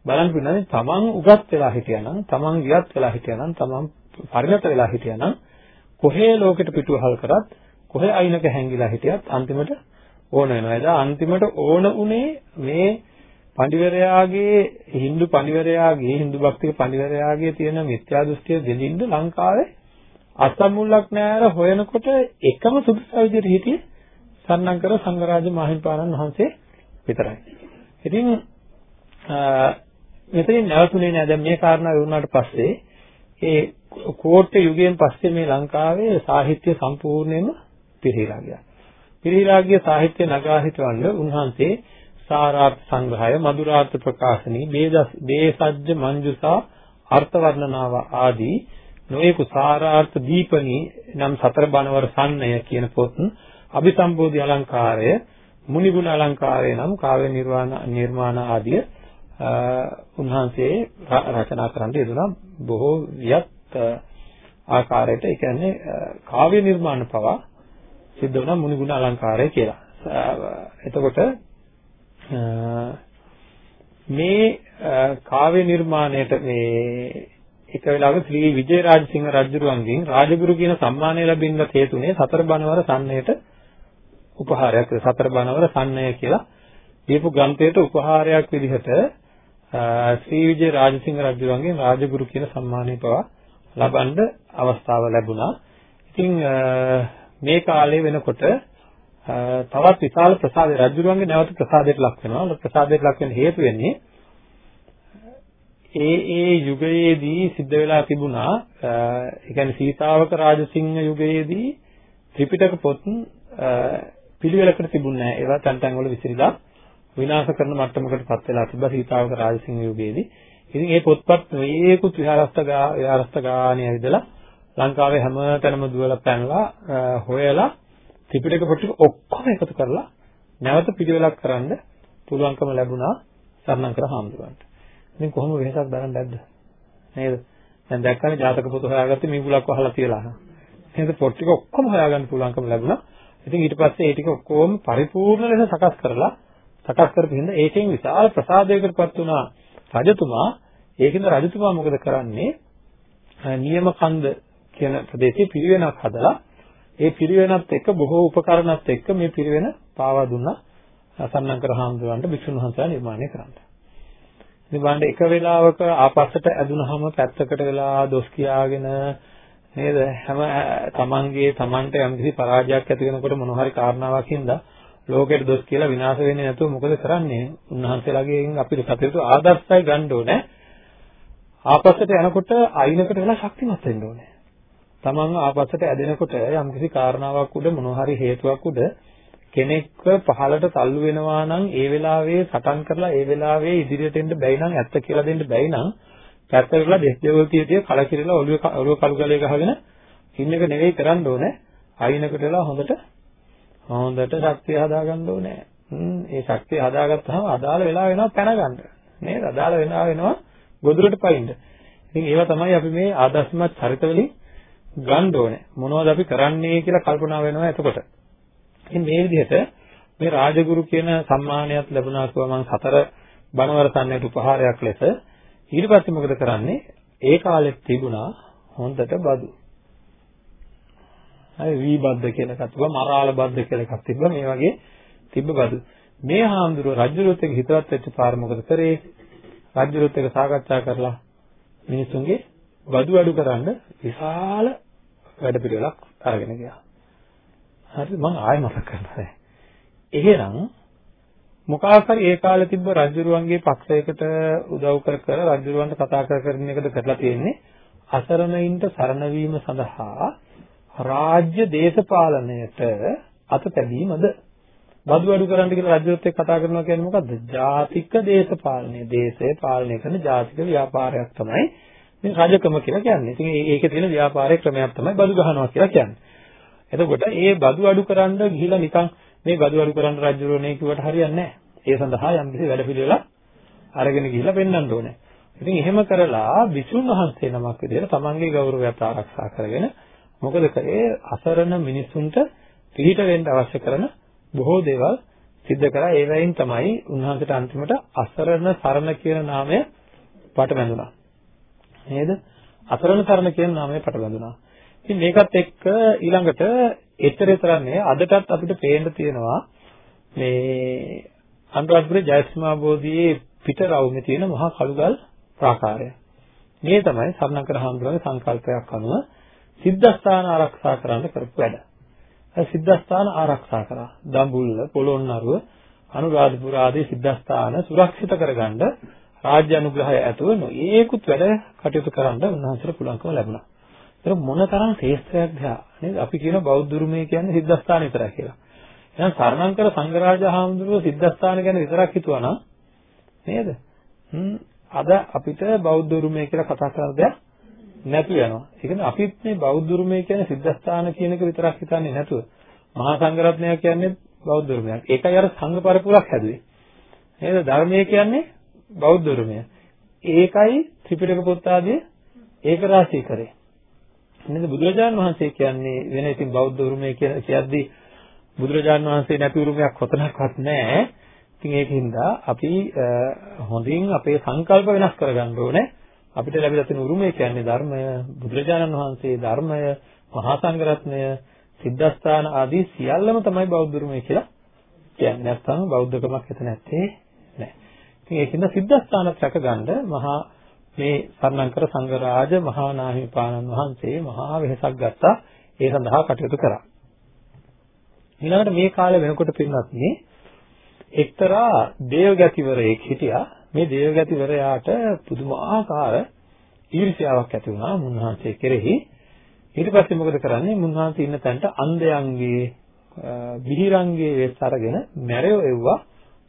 බලන්න පින්නනේ තමන් උගත් වෙලා හිටියානම් තමන් වියත් වෙලා හිටියානම් තමන් පරිණත වෙලා හිටියානම් කොහේ ලෝකෙට පිටුවහල් කරත් කොහේ අයිනක හැංගිලා හිටියත් අන්තිමට ඕන වෙනවා. එදා අන්තිමට ඕන උනේ මේ පඬිවරයාගේ Hindu පඬිවරයාගේ Hindu භක්තික පඬිවරයාගේ තියෙන මිත්‍යා දෘෂ්ටිය දෙලින්ද ලංකාවේ අසමුල්ලක් නෑර හොයනකොට එකම සුදුසු විදිහට හිටියේ සන්නංකර සංඝරාජ මාහිම්පාණන් වහන්සේ විතරයි. ඉතින් මෙතනින් නැවතුනේ නෑ දැන් මේ කාරණා වුණාට පස්සේ ඒ කෝට්ටේ යුගයෙන් පස්සේ මේ ලංකාවේ සාහිත්‍ය සම්පූර්ණයෙන්ම පිරීලා ගියා. පිරිහිලාගේ සාහිත්‍ය නගා හිටවන්න උන්වහන්සේ සාරාර්ථ සංග්‍රහය, මధుරාර්ථ ප්‍රකාශනී, බේසජ්ජ මංජුසා අර්ථ වර්ණනාව ආදී නොයෙකු සාරාර්ථ දීපනී නම් සතර බණවර සම්ණය කියන පොත් අභිසම්බෝධි අලංකාරය මුනිගුණ අලංකාරය නම් කාව්‍ය නිර්වාණ නිර්මාණ ආදී උන්වහන්සේ රචනා කරන්න යෙදුණා බොහෝ වියත් ආකාරයට ඒ කියන්නේ කාව්‍ය නිර්මාණ පවා සිද්ධ වුණා මුනිගුණ අලංකාරය කියලා. එතකොට මේ කාව්‍ය නිර්මාණයට මේ එක වෙලාවක ශ්‍රී විජේරාජසිංහ රජුරුවන්ගෙන් රාජගුරු කියන සම්මානය ලැබෙන්න හේතුනේ සතර බණවර සම්ණයට උපහාරයක් සතර බණවර සම්ණය කියලා දීපු ග්‍රන්ථයට උපහාරයක් විදිහට ශ්‍රී විජේ රාජසිංහ රජුරුවන්ගෙන් රාජගුරු කියන සම්මානය පවා ලබන්න අවස්ථාව ලැබුණා. ඉතින් මේ කාලේ වෙනකොට තවත් විශාල ප්‍රසාද රජුරුවන්ගේ නැවත ප්‍රසාදයට ලක් වෙනවා. ප්‍රසාදයට ලක් වෙන්න හේතු වෙන්නේ ඒ ඒ යුගයේදී සිද්ධ වෙලා තිබුණා ඒ කියන්නේ සීතාවක රාජසිංහ යුගයේදී ත්‍රිපිටක පොත් පිළිවෙලකට තිබුණේ නැහැ. ඒවා තැන් තැන් වල විසිරීලා විනාශ කරන මට්ටමකටපත් වෙලා තිබ්බා සීතාවක රාජසිංහ යුගයේදී. ඉතින් මේ පොත්පත් මේකුත් විහාරස්ත ගා විහාරස්ත ගානේ ඇවිදලා ලංකාවේ හැම තැනම දුවලා පැනලා හොයලා ත්‍රිපිටක පොත් ඔක්කොම එකතු කරලා නැවත පිළිවෙලක් කරන්න පුළුවන්කම ලැබුණා සර්ණංකර හාමුදුරුවන්ට. ඉතින් කොහොම වෙනසක් දරන්න නැද්ද? නේද? දැන් දැක්කනේ ජාතක පොත හොයාගත්තේ මිගුලක් වහලා තියලා. එහෙනම් පොත් ටික ඔක්කොම හොයාගන්න පුළුවන්කම ලැබුණා. ඉතින් ඊට පස්සේ ඒ ටික ඔක්කොම පරිපූර්ණ ලෙස සකස් කරලා සකස් කරපු හින්දා ඒකෙන් විශාල ප්‍රසාදයකටපත් වුණා රජතුමා. ඒකින්ද රජතුමා මොකද කරන්නේ? නියම කන්ද කියන ප්‍රදේශයේ පිරිවෙනක් හදලා ඒ පිරිවෙනත් එක්ක බොහෝ උපකරණත් එක්ක මේ පිරිවෙන පාවා දුන්නා සම්නංකර හාමුදුරන්ට භික්ෂුන් වහන්සේලා නිර්මාණය කරන්න. ඉතින් බලන්න එක වෙලාවක ආපස්සට ඇදුනහම පැත්තකට වෙලා දොස් කියාගෙන නේද? හැම තමන්ගේ තමන්ට යම්කිසි පරාජයක් ඇති වෙනකොට මොන හරි කාරණාවක් හින්දා ලෝකෙට දොස් කියලා විනාශ වෙන්නේ නැතුව මොකද කරන්නේ? උන්වහන්සේලාගෙන් අපිට සතුටු ආදර්ශයි ගන්න ඕනේ. ආපස්සට යනකොට අයිනකට වෙලා ශක්තිමත් වෙන්න ඕනේ. තමන්ව ආපස්සට ඇදෙනකොට යම්කිසි කාරණාවක් උඩ මොන හරි හේතුවක් උඩ කෙනෙක්ව පහළට තල්ලු වෙනවා නම් ඒ වෙලාවේ සටන් කරලා ඒ වෙලාවේ ඉදිරියට එන්න බැයි නම් ඇත්ත කියලා දෙන්න බැයි නම් පැත්ත කරලා දෙස් දෙවල් තියදී කලකිරලා ඔළුවේ ඔළුව කළු ගලේ ගහගෙන ඉන්න එක නෙවෙයි කරන්න ඕනේ. අයිනකට වෙලා හොඳට හොඳට ශක්තිය හදාගන්න ඕනේ. ඒ ශක්තිය හදාගත්තාම අදාළ වෙලා වෙනවා පැන ගන්න නේද? අදාළ වෙනවා වෙනවා ගොදුරට පයින්න ඉතින් ඒවා තමයි අපි මේ ආදර්ශමත් චරිත වලින් ගන්න ඕනේ. මොනවද අපි කරන්නේ කියලා කල්පනා වෙනවා එතකොට. ඉතින් මේ විදිහට මේ රාජගුරු කියන සම්මානයත් ලැබුණා කියලා මම සතර බණවර සම්ණයට උපහාරයක් ලෙස ඊට පස්සේ මොකද කරන්නේ? ඒ කාලෙත් තිබුණා හොඳට බදු. හරි වී බද්ද කියලා එකක් තිබ්බා, මරාල බද්ද කියලා එකක් තිබ්බා. මේ වගේ තිබ්බ බදු. මේ හාමුදුරුව රජුරුවත් එක්ක හිතවත් වෙච්ච පාර මොකද කරේ? රජුරුවත් එක්ක සාකච්ඡා කරලා මිනිසුන්ගේ බදු අඩු කරන්න විශාල වැඩපිළිවෙලක් අරගෙන ගියා. හරි මම ආයෙ මතක් කරනවා. එහෙනම් මොකක් හරි ඒ කාලේ තිබ්බ රජුරුවන්ගේ පක්ෂයකට උදව් කර කර රජුරුවන්ට කතා කර කර ඉන්න එකද කරලා තියෙන්නේ අසරණයින්ට සරණ වීම සඳහා රාජ්‍ය දේශපාලනයට අත තැබීමද බදු අඩු කරන්න කියලා රජුත් එක්ක කතා කරනවා කියන්නේ මොකද්ද? ජාතික දේශපාලනය. දේශය පාලනය කරන ජාතික ව්‍යාපාරයක් තමයි මේ රජකම කියලා කියන්නේ. ඉතින් ඒකේ තියෙන ව්‍යාපාරයේ ක්‍රමයක් තමයි බදු ගහනවා කියලා කියන්නේ. එතකොට ඒ බදු අඩු කරන්න ගිහිලා නිකන් මේ බදු අඩු කරන්න රජුරෝනේ කිව්වට හරියන්නේ නැහැ. ඒ සඳහා යම් කිසි වැඩපිළිවෙලක් අරගෙන ගිහිල්ලා පෙන්වන්න ඕනේ. ඉතින් එහෙම කරලා විසුණු වහන්සේ නමක් විදිහට තමන්ගේ ගෞරවයත් ආරක්ෂා කරගෙන මොකද කරේ අසරණ මිනිසුන්ට පිළිහිට වෙන්න අවශ්‍ය කරන බොහෝ දේවල් සිද්ධ කරා ඒ වයින් තමයි උන්වහන්සේට අන්තිමට අසරණ සරණ කියන නාමය පට බැඳුණා. නේද? අසරණ සරණ කියන නාමය පට බැඳුණා. ඉතින් මේකත් එක්ක ඊළඟට එතර තරන්නේ අදටත් අපිට පේන්න තියෙනවා මේ අනුරාධපුර ජයශ්‍රීමා බෝධියේ පිට රවුමේ තියෙන මහා කළුගල් ප්‍රාකාරය. මේ තමයි සරණකර හාමුදුරන්ගේ සංකල්පයක් අනුව සිද්ධාස්ථාන ආරක්ෂා කරන්න කරපු වැඩ. සිද්ධාස්ථාන ආරක්ෂා කරා. දඹුල්ල, පොළොන්නරුව, අනුරාධපුර ආදී සිද්ධාස්ථාන සුරක්ෂිත කරගන්න රාජ්‍ය අනුග්‍රහය ඇතුව නොයේකුත් වැඩ කටයුතු කරන්න උන්වහන්සේට පුළුවන්කම ලැබුණා. ඒක මොන තරම් ශ්‍රේෂ්ඨයක්ද නේද? අපි කියන බෞද්ධ ධර්මයේ කියන්නේ සිද්ධාස්ථාන විතරයි කියලා. එහෙනම් සරණංකර සංඝරාජ හාමුදුරුවෝ සිද්ධාස්ථාන ගැන විතරක් හිතුවා නම් නේද? හ්ම් අද අපිට බෞද්ධ උරුමය කියලා කතා කරන දෙයක් නැතු වෙනවා. ඒ කියන්නේ අපිත් මේ බෞද්ධ උරුමය කියන්නේ සිද්ධාස්ථාන කියන එක විතරක් හිතන්නේ නැතුව මහා සංඝරත්නය කියන්නේ බෞද්ධ උරුමයක්. ඒකයි අර සංඝ පරපුරක් හැදුවේ. නේද? ධර්මය කියන්නේ බෞද්ධ උරුමය. ඒකයි ත්‍රිපිටක පොත් ආදී ඒක රාශී කරේ. නේද? බුදුරජාණන් වහන්සේ කියන්නේ වෙන ඉතින් බෞද්ධ උරුමය කියලා කියද්දී බුදුරජාණන් වහන්සේ නැති උරුමයක් කොතනක්වත් නැහැ. ඉතින් ඒකින්ද අපි හොඳින් අපේ සංකල්ප වෙනස් කරගන්න ඕනේ. අපිට ලැබිලා තියෙන උරුමය කියන්නේ ධර්මය, බුදුරජාණන් වහන්සේ ධර්මය, මහා සංඝරත්නය, සිද්ධාස්ථාන ආදී සියල්ලම තමයි බෞද්ධ උරුමය කියලා කියන්නේ. නැත්නම් බෞද්ධකමක් හිත නැත්තේ නෑ. ඉතින් ඒකින්ද සිද්ධාස්ථානත් රැකගන්න මහා මේ සර්ණංකර සංඝරාජ මහා නාහිමිපාණන් වහන්සේ මහා වෙහසක් ගත්තා. ඒ සඳහා කටයුතු කරා. ඊළඟට මේ කාලේ වෙනකොට පින්නත් මේ එක්තරා දේවගතිවරයෙක් හිටියා මේ දේවගතිවරයාට පුදුමාකාර ඊර්ෂ්‍යාවක් ඇති වුණා මුන්වහන්සේ කෙරෙහි ඊට පස්සේ මොකද කරන්නේ මුන්වහන්සේ ඉන්න තැනට අන්ධයන්ගේ බිහිරංගේ වෙස් අරගෙන මැරයෝ එව්වා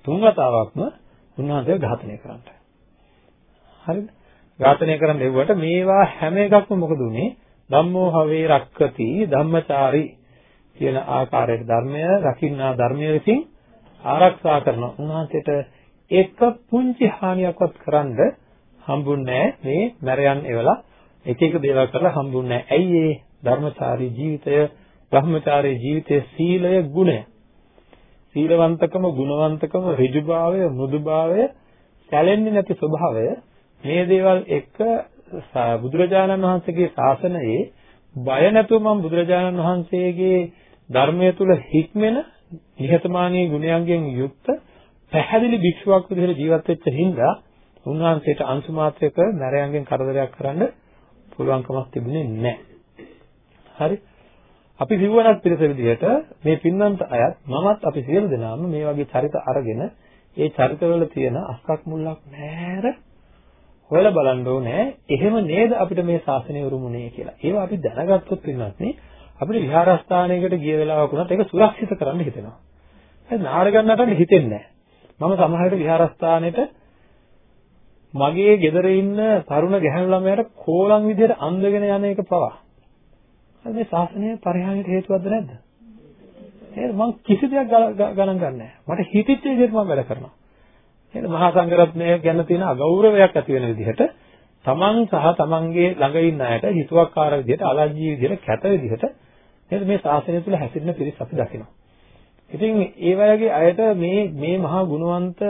තුන් වතාවක්ම උන්වහන්සේව ඝාතනය කරන්න. හරිද? ඝාතනය කරන්න එව්වට මේවා හැම එකක්ම මොකද උනේ? ධම්මෝ හවේ රක්කති ධම්මචාරි කියන ආකාරයට ධර්මය රකින්නා ධර්මය විසින් ආරක්ෂා කරන උන්වහන්සේට එක පුංචි හානියක්වත් කරන්න හම්බුන්නේ මේ මරයන් එවලා එක එක දේවල් කරලා හම්බුන්නේ ඇයි ඒ ධර්මචාරී ජීවිතය බ්‍රහ්මචාරී ජීවිතයේ සීලය ගුණය? සීලවන්තකම ගුණවන්තකම ඍජුභාවය මෘදුභාවය සැලෙන්නේ නැති ස්වභාවය මේ දේවල් එක්ක බුදුරජාණන් වහන්සේගේ ශාසනයේ බය නැතුව මම බුදුරජාණන් වහන්සේගේ ධර්මය තුල හික්මෙන නිහතමානී ගුණයන්ගෙන් යුක්ත පැහැදිලි භික්ෂුවක් විදිහට ජීවත් වෙච්ච හින්දා උන්වහන්සේට අංශු මාත්‍රයක නරයන්ගෙන් කරදරයක් කරන්න පුළුවන්කමක් තිබුණේ නැහැ. හරි. අපි සිව්වනක් පිළිස විදිහට මේ පින්නන්ත අයත් මමත් අපි සියලු දෙනාම මේ වගේ චරිත අරගෙන ඒ චරිතවල තියෙන අස්සක් මුල්ලක් නැර හොයලා බලන්න ඕනේ එහෙම නේද අපිට මේ ශාසනය උරුමුනේ කියලා. ඒවා අපි දැනගත්තොත් පින්නත් නේ අපිට විහාරස්ථානයකට ගිය වෙලාවක උනත් ඒක සුරක්ෂිත කරන්න හිතෙනවා. ඒ නාර ගන්නට හිතෙන්නේ නැහැ. මම සමහර විට විහාරස්ථානෙට මගේ ගෙදර ඉන්න තරුණ ගැහැණු ළමයාට කෝලම් විදියට අඳගෙන යන එක පවා. මේ ශාසනය පරිහානියට හේතුවක්ද නැද්ද? නේද මම කිසි දෙයක් ගණන් ගන්නෑ. මට හිතිච්ච විදිහට මම වැඩ කරනවා. නේද මහා සංඝරත්නය ගැන තියෙන අගෞරවයක් ඇති වෙන විදිහට තමන් සහ තමන්ගේ ළඟ ඉන්න අයට හිතුවක්කාර විදිහට අලජ්ජී විදිහට කැත විදිහට නේද මේ ශාසනය තුල හැසිරෙන පිරිස අපි දකිනවා. ඉතින් ඒ වගේ අයට මේ මේ මහා ගුණවන්ත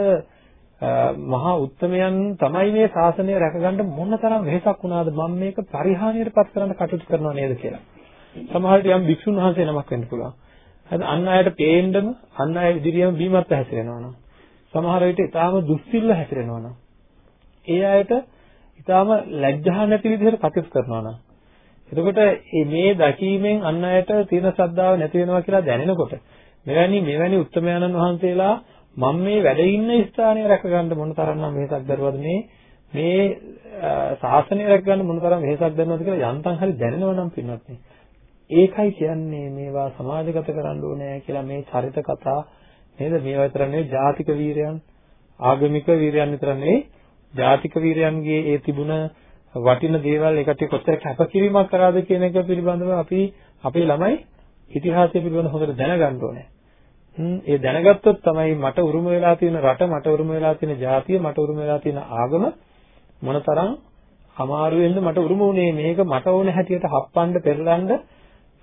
මහා උත්තමයන් තමයි මේ ශාසනය රැකගන්න මොන තරම් වෙහෙසක් වුණාද මම මේක පරිහානියටපත් කරන්න කටයුතු කරනවා නේද කියලා. සමහර විට යම් භික්ෂුන් වහන්සේ නමක් වෙන්න පුළුවන්. හරි අන් අයට පේන්නම අන් අය ඉදිරියම බීමත් හැසිරෙනවා නම් සමහර විට ඊටාම දුස්සිල්ල හැසිරෙනවා නම් ඒ අයට ඊටාම ලැජ්ජා නැති විදිහට කටයුතු කරනවා නම් එතකොට මේ දැකීමෙන් අන් අයට තියෙන ශ්‍රද්ධාව නැති වෙනවා කියලා දැනෙනකොට මෙවැනි මෙවැනි උත්තමයන්න් වහන්සේලා මම මේ වැඩ ඉන්න ස්ථානය රැකගන්න මොන තරම්නම් වෙහෙසක් දරුවද මේ මේ ශාසනය රැකගන්න මොන තරම් වෙහෙසක් දරනවද කියලා යන්තම් හරි දැනෙනවා නම් පින්වත් ඒකයි කියන්නේ මේවා සමාජගත කරන්න ඕනේ කියලා මේ චරිත කතා නේද මේවා විතර නෙවෙයි ජාතික වීරයන් ආගමික වීරයන් විතර නෙවෙයි ජාතික වීරයන්ගේ ඒ තිබුණ වටින දේවල් ඒකට කොච්චර කැපකිරීමක් කරාද කියන එක පිළිබඳව අපි අපේ ළමයි ඉතිහාසය පිළිබඳව හොඳට දැනගන්න ඕනේ. ඒ දැනගත්තොත් තමයි මට උරුම වෙලා තියෙන රට මට උරුම වෙලා තියෙන ජාතිය මට උරුම වෙලා තියෙන ආගම මොනතරම් අමාරුවෙන්ද මට උරුම වුණේ මේක මට ඕන හැටියට හප්පන්න පෙරලන්න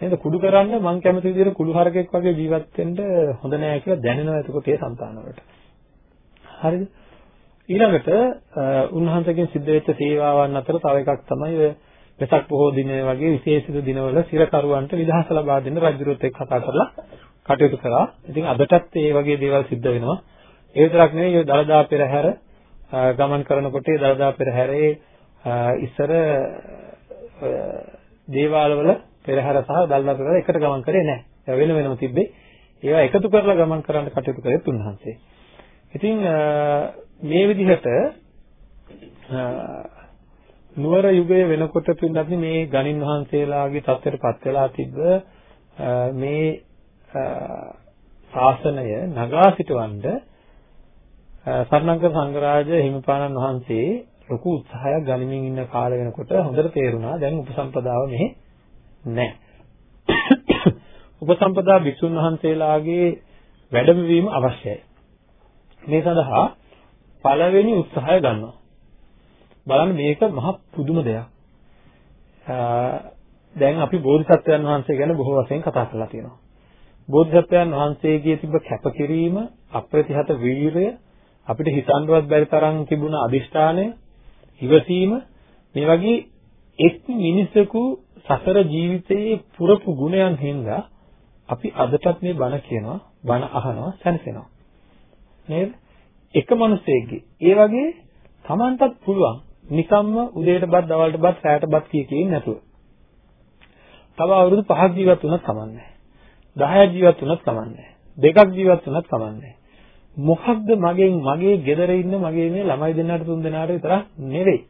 නේද කුඩු කරන්න මං කැමති විදිහට කුළු හරකෙක් වගේ ජීවත් වෙන්න හොඳ නෑ කියලා දැනෙනවා එතකොට ඒ సంతාන වලට. හරිද? ඊළඟට උන්වහන්සේගෙන් සිද්ධ වෙච්ච සේවාවන් අතර තව එකක් තමයි ඔය වෙසක් පොහෝ දිනය වගේ විශේෂිත දිනවල සිරකරුවන්ට නිදහස ලබා දෙන්න රජුරුවත් එක්ක කතා කරලා කටයුතු කරා. ඉතින් අදටත් මේ වගේ දේවල් සිද්ධ වෙනවා. ඒ විතරක් නෙවෙයි ඔය දලදා පෙරහැර ගමන් කරනකොට ඒ දලදා පෙරහැරේ ඉස්සර දේවාලවල පෙරහැර සහ දලදා පෙරහැර එකට ගමන් කරේ නැහැ. ඒවා වෙන වෙනම තිබ්බේ. ඒවා එකතු කරලා ගමන් කරන්න කටයුතු කරේ තුන්වහන්සේ. ඉතින් මේ විදිහට නුවර යුගය වෙනකොට පින්නත් මේ ගණින් වහන්සේලාගේ තත්ත්වයට පත් වෙලා තිබ්බ මේ ශාසනය නගා සිටවන්න සර්ණංකර සංඝරාජ හිමිපාණන් වහන්සේ ලොකු උත්සාහයක් ගනිමින් ඉන්න කාල වෙනකොට හොඳට තේරුණා දැන් උපසම්පදාව මෙහි නැහැ. උපසම්පදා භික්ෂුන් වහන්සේලාගේ වැඩමවීම අවශ්‍යයි. මේ සඳහා පළවෙනි උත්සාහය ගන්නවා. බලන්න මේක මහ පුදුම දෙයක්. දැන් අපි බෝධිසත්වයන් වහන්සේ ගැන බොහෝ වශයෙන් කතා කරලා තියෙනවා. බෝධිසත්වයන් වහන්සේගේ තිබ්බ කැපකිරීම, අප්‍රතිහත වීරය, අපිට හිතන්නවත් බැරි තරම් තිබුණ අදිෂ්ඨානය, ඉවසීම මේ වගේ එක් මිනිසෙකු සසර ජීවිතයේ පුරපු ගුණයන් හින්දා අපි අදටත් මේ බණ කියනවා, බණ අහනවා, සැනසෙනවා. නේද? එක මිනිසෙක්ගේ. ඒ වගේ Tamanටත් පුළුවන් නිකම්ම උදේට බත්, දවල්ට බත්, රාට බත් කිය කියින් නැතුව. තව අවුරුදු 5ක් ජීවත් වුණත් කමන්නේ 10ක් ජීවත් වුණත් කමන්නේ දෙකක් ජීවත් වුණත් කමන්නේ මොකක්ද මගෙන් මගේ ගෙදර ඉන්න මගේ මේ ළමයි දෙන්නාට තුන් දෙනාට විතරක් නෙවෙයි.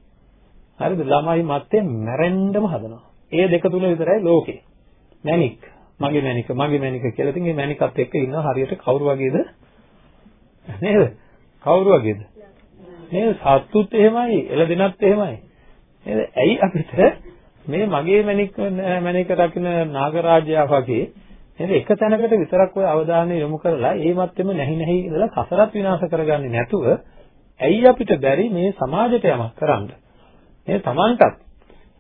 හරිද? ළමයි මත්තේ මැරෙන්නම හදනවා. ඒ දෙක තුන විතරයි ලෝකේ. මැනික් මගේ මැනික මගේ මැනික කියලා ඉතින් මේ මැනිකත් එක්ක ඉන්න හරියට කවුරු වගේද? නේද? කවුරු වගේද? නේද? සත්තුත් එහෙමයි එළදෙනත් එහෙමයි. නේද? ඇයි අපිට මේ මගේ මැනික මැනික රකින්න නාගරාජයා වගේ නේද? එක තැනකට විතරක් ඔය අවධානය යොමු කරලා ඒ මැත්තේම නැහි නැහි ඉඳලා සසරත් විනාශ කරගන්නේ නැතුව ඇයි අපිට බැරි මේ සමාජයට යමක් කරන්න? නේද? Tamanටත්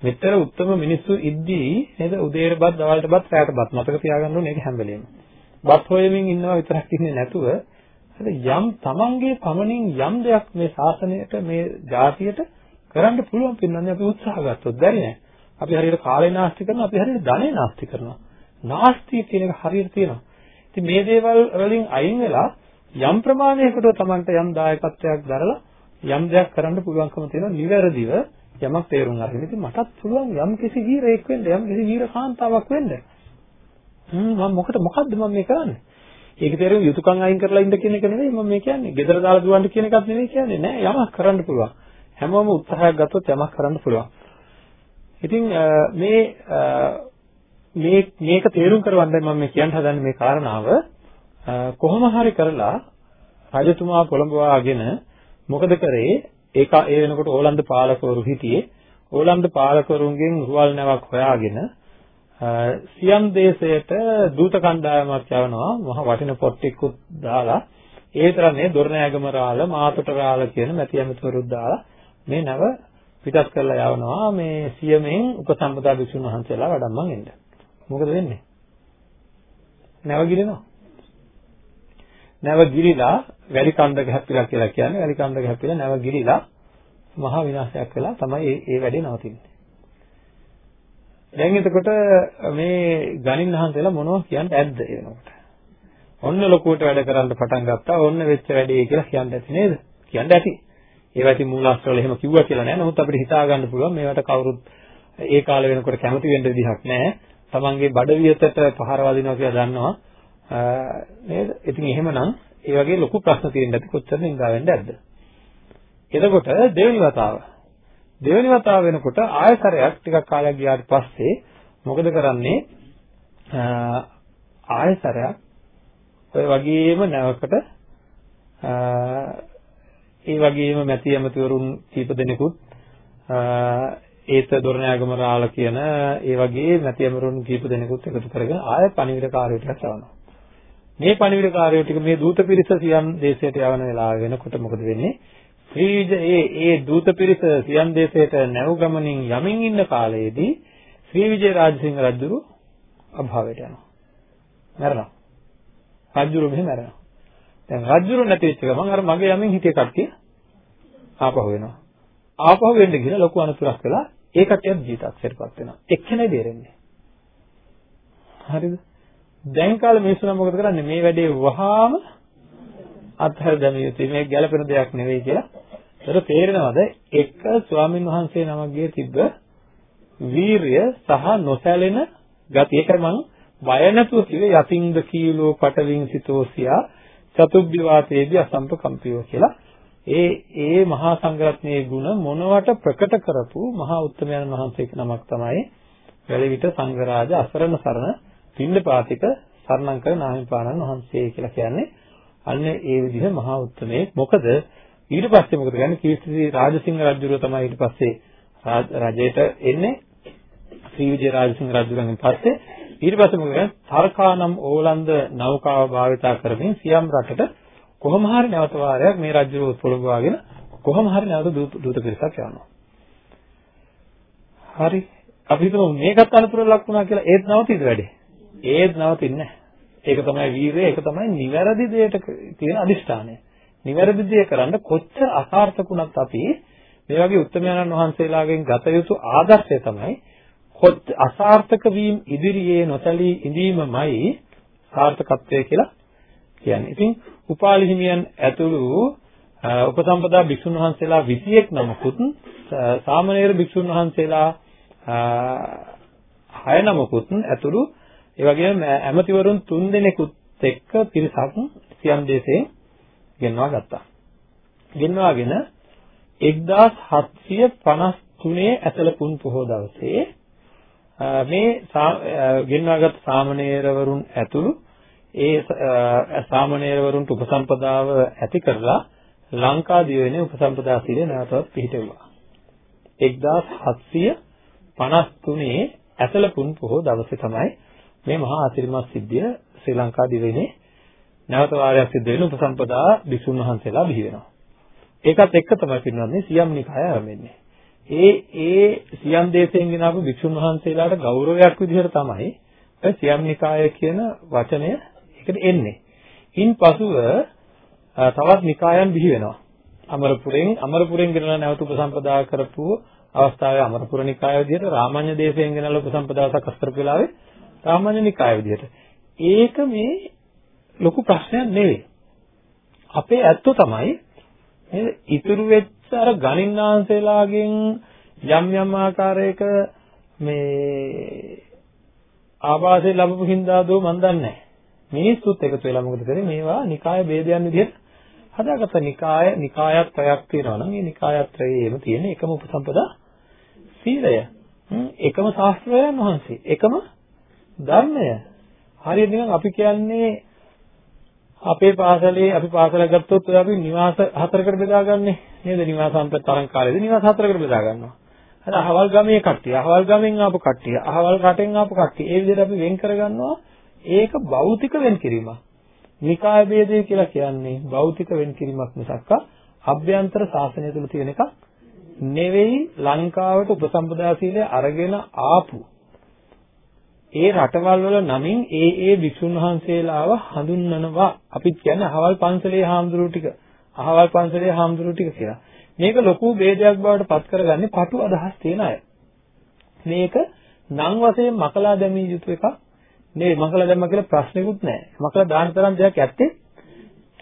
මෙතර උත්තම මිනිස්සු ඉද්දී නේද? උදේට බත් දවල්ට බත් රාට බත් මතක තියාගන්න ඕනේ ඒක හැම වෙලේම. බත් හොයමින් ඉන්නවා විතරක් ඉන්නේ නැතුව. යම් Tamanගේ පමණින් යම් දෙයක් මේ ශාසනයට මේ ජාතියට කරන්න පුළුවන් පින්නන්නේ අපි උත්සාහ ගත්තොත්. බැරි නෑ. අපි හරියට කාලේ නාස්ති කරනවා අපි හරියට ධනෙ නාස්ති කරනවා. නාස්තිය කියන එක හරියට තියෙනවා. ඉතින් මේ දේවල් වලින් අයින් වෙලා යම් ප්‍රමාණයකට තමන්ට යම් දායකත්වයක් දරලා යම් දෙයක් කරන්න පුළුවන්කම තියෙනවා. නිවැරදිව යමක් තේරුම් අරගෙන. ඉතින් මටත් පුළුවන් යම් කිසි වීරයෙක් වෙන්න යම් කිසි වීර කාන්තාවක් වෙන්න. හ්ම් මම මොකට මොකද්ද මම මේ කරන්නේ? ඒක තේරුම් යුතුයකම් අයින් කරලා ඉන්න කියන එක නෙවෙයි මම මේ කියන්නේ. gedara දාලා දුවන්න කියන එකක් නෙවෙයි කියන්නේ. නෑ යමක් කරන්න පුළුවන්. හැමෝම උත්සාහයක් ගත්තොත් යමක් කරන්න පුළුවන්. ඉතින් මේ මේ මේක තේරුම් කරවන්නයි මම මේ කියන්න හදන්නේ මේ කාරණාව කොහොම හරි කරලා රජතුමා පොළඹවාගෙන මොකද කරේ ඒක ඒ වෙනකොට ඕලන්ද පාලකවරු හිටියේ ඕලන්ද පාලකවරුන්ගෙන් රුවල් නැවක් හොයාගෙන සියම් දේශයට දූත කණ්ඩායමක් යවනවා මහ වටින පොත් ටිකකුත් දාලා ඒ විතරක් නෙවෙයි දොරණෑගම රාළ මාතොට රාළ කියන මැති ඇමතිවරුත් දාලා මේ නැව පිටත් කරලා යවනවා මේ සියමෙන් උපසම්පදා භික්ෂුන් වහන්සේලා වඩම්මන් එන්න. මොකද වෙන්නේ? නැව ගිරෙනවා. නැව ගිරිලා වැලි කන්දක හැප්පිලා කියලා කියන්නේ වැලි කන්දක හැප්පිලා නැව ගිරිලා මහා විනාශයක් වෙලා තමයි ඒ වැඩේ නවතින්නේ. දැන් එතකොට මේ ගණින් වහන්සේලා මොනවද කියන්න ඇද්ද ඒ වෙනකොට? ඔන්න ලොකුවට වැඩ කරන්න පටන් ගත්තා. ඔන්න වෙච්ච වැඩේ කියලා කියන්න ඇති නේද? කියන්න ඇති. ඒවා ඉතින් මූලාශ්‍රවල එහෙම කිව්වා කියලා නෑ. නමුත් අපිට හිතා ගන්න පුළුවන් මේවට කවුරුත් ඒ කාලේ වෙනකොට කැමති වෙන්න විදිහක් නෑ. තමන්ගේ බඩවියතට පහර වදිනවා කියලා දන්නවා. නේද? ඉතින් එහෙමනම් ඒ වගේ ලොකු ප්‍රශ්න තියෙන්න ඇති කොච්චර නින්දා වෙන්න ඇද්ද? එතකොට දෙවෙනි වතාව. දෙවෙනි වතාව වෙනකොට ආයතරයක් ටිකක් කාලයක් ගියාට පස්සේ මොකද කරන්නේ? ආයතරයක් ඔය වගේම නැවකට ඒ වගේම මැති ඇමතිවරුන් කීප දෙනෙකුත් ඒත දොරණෑගම රාළ කියන ඒ වගේ මැති ඇමතිවරුන් කීප දෙනෙකුත් එකතු කරගෙන ආය පණිවිඩ කාර්යය ටිකක් යවනවා. මේ පණිවිඩ කාර්යය ටික මේ දූත පිරිස සියම් දේශයට යවන වෙලාව වෙනකොට මොකද වෙන්නේ? ශ්‍රීජ ඒ ඒ දූත පිරිස සියම් දේශයට නැව් ගමනින් යමින් ඉන්න කාලයේදී ශ්‍රී විජය රාජසිංහ රජුරු අභාවයට යනවා. මැරෙනවා. රජුරු මෙහෙ මැරෙනවා. දැන් රජුරු නැති වෙච්ච ගමන් අර මගේ යමින් හිටිය කට්ටිය ආපහු වෙනවා. ආපහු වෙන්න ගිහලා ලොකු අනතුරක් වෙලා ඒ කට්ටියත් ජීවිතක්ෂරපත් වෙනවා. එක්කෙනෙක් දෙරෙන්නේ. හරිද? දැන් කාලේ මිනිස්සු මොකද කරන්නේ? මේ වැඩේ වහාම අත්හැර දැමිය යුතුයි. මේක ගැළපෙන දෙයක් නෙවෙයි කියලා. ඒක තේරෙනවද? එක ස්වාමින් වහන්සේ නමක්ගේ තිබ්බ වීරිය සහ නොසැලෙන ගතිය. ඒක මම බය නැතුව කිව්වේ යතින්ද කීලෝ පටවින් සිතෝසියා චතුබ්බි වාතේදී අසම්පකම්පියෝ කියලා ඒ ඒ මහා සංඝරත්නයේ ගුණ මොනවට ප්‍රකට කරපු මහා උත්තමයන් වහන්සේ නමක් තමයි වැලිවිට සංඝරාජ අසරණ සරණ පින්නපාතික සරණංකර නාහිමිපාණන් වහන්සේ කියලා කියන්නේ අන්න ඒ විදිහ මහා උත්මේ මොකද ඊට පස්සේ මොකද කියන්නේ කීර්ති රාජසිංහ රජුව තමයි ඊට පස්සේ රජයට එන්නේ ශ්‍රී විජය රාජසිංහ රජුගෙන් පස්සේ ඊට පස්සේ මොකද තර්කානම් ඕලන්ද නෞකාව භාවිතා කරමින් සියම් රටට කොහොම හරි නැවත වාරයක් මේ රජුව පොළඹවාගෙන කොහොම හරි නැවත දූත පිරිසක් යවනවා. හරි. අපි හිතමු මේකත් අනුතර ලක් වුණා කියලා ඒත් නවතිද වැඩේ? ඒත් නවතින්නේ නැහැ. ඒක තමයි වීරය, ඒක තමයි නිවැරදි දෙයට තියෙන අදිෂ්ඨානය. නිවැරදි දේ කරන්න කොච්චර අසාර්ථකුණත් අපි මේ වගේ උත්තරමයන්න් වහන්සේලාගෙන් ගත යුතු ආදර්ශය තමයි අසාර්ථක වීම ඉදිරියේ නොසලී ඉඳීමමයි සාර්ථකත්වය කියලා කියන්නේ. ඉතින් උපාලි හිමියන් ඇතුළු උපසම්පදා භික්ෂුන් වහන්සේලා 21 නමකුත් සාමණේර භික්ෂුන් වහන්සේලා 6 නමකුත් ඇතුළු ඒ වගේම ඇමතිවරුන් 3 දෙනෙකුත් එක්ක පිරිසක් සියම් දේශයෙන් ගෙන්වා ගත්තා. ගෙන්වාගෙන 1753 ඇසළ පුන් පොහොව දවසේ මේ ගෙන්වාගත් සාමණේරවරුන් ඇතුළු ඒ සාමණේරවරුන්ට උපසම්පදාව ඇති කරලා ලංකා දිවයිනේ උපසම්පදා සීලය නැවතත් පිහිටුවා. 1753 ඇසළ පුන් පොහොව දවසේ තමයි මේ මහා අසිරිමත් සිද්ධිය ශ්‍රී ලංකා දිවයිනේ නැවත වාරයක් සිද්ධ වෙන උපසම්පදා භික්ෂුන් වහන්සේලා බිහි වෙනවා. ඒකත් එක්ක තමයි පින්වත්නි සියම් නිකාය ආරම්භෙන්නේ. ඒ ඒ සියම් දේශයෙන් ගෙන ආපු භික්ෂුන් වහන්සේලාට ගෞරවයක් විදිහට තමයි ඔය සියම් නිකාය කියන වචනය ඒකට එන්නේ. ඉන් පසුව තවත් නිකායන් බිහි වෙනවා. අමරපුරෙන් අමරපුරෙන් ගෙනලා නැවත උපසම්පදා කරපු අවස්ථාවේ අමරපුර නිකාය විදිහට රාමඤ්ඤ දේශයෙන් ගෙනලා උපසම්පදා සකස් කරපු වෙලාවේ රාමඤ්ඤ නිකාය විදිහට. ඒක මේ ලොකු ප්‍රශ්නයක් නෙවෙයි. අපේ ඇත්තෝ තමයි නේද? ඉතුරු වෙච්ච අර ගණින්නාන්සේලාගෙන් යම් යම් ආකාරයක මේ ආවාසය ලැබපු හින්දා දෝ මන් දන්නේ නැහැ. මිනිස්සුත් එකතු වෙලා මොකද කරේ මේවා නිකාය ભેදයන් විදිහට හදාගත්ත නිකාය නිකායත්‍රයක් තියෙනවා නම් මේ නිකායත්‍රයේම තියෙන එකම උපසම්පදා සීලය. එකම ශාස්ත්‍රයන් වහන්සේ එකම ධර්මය. හරියට නිකන් අපි කියන්නේ අපේ පාසලේ අපි පාසල ගත්තොත් ඔය අපි නිවාස හතරකට බෙදාගන්නේ. නේද? නිවාසාන්ත තරම් කාලෙදී නිවාස හතරකට බෙදා ගන්නවා හරි අහවල් ගමේ කට්ටිය. අහවල් ගමෙන් ආපු කට්ටිය. අහවල් රටෙන් ආපු කට්ටිය. ඒ විදිහට අපි වෙන් කරගන්නවා. ඒක භෞතික වෙන්කිරීමක් නිකාය ભેදය කියලා කියන්නේ භෞතික වෙන්කිරීමක් මිසක් අභ්‍යන්තර ශාසනය තුළ තියෙන එකක් නෙවෙයි ලංකාවට උපසම්පදා සීලය අරගෙන ආපු ඒ රටවල් වල නමින් ඒ ඒ විසුණු වහන්සේලාව හඳුන්වනවා. අපිත් කියන්නේ අහවල් පන්සලේ හාමුදුරුවෝ ටික. අහවල් පන්සලේ හාමුදුරුවෝ ටික කියලා. මේක ලොකු ભેදයක් බවට පත් කරගන්නේ පටු අදහස් තියෙන අය. මේක නම් වශයෙන් මකලා දැමිය යුතු එකක් නෙවෙයි. මකලා දැම්ම කියලා ප්‍රශ්නෙකුත් නැහැ. මකලා දාන තරම් දෙයක් ඇත්තේ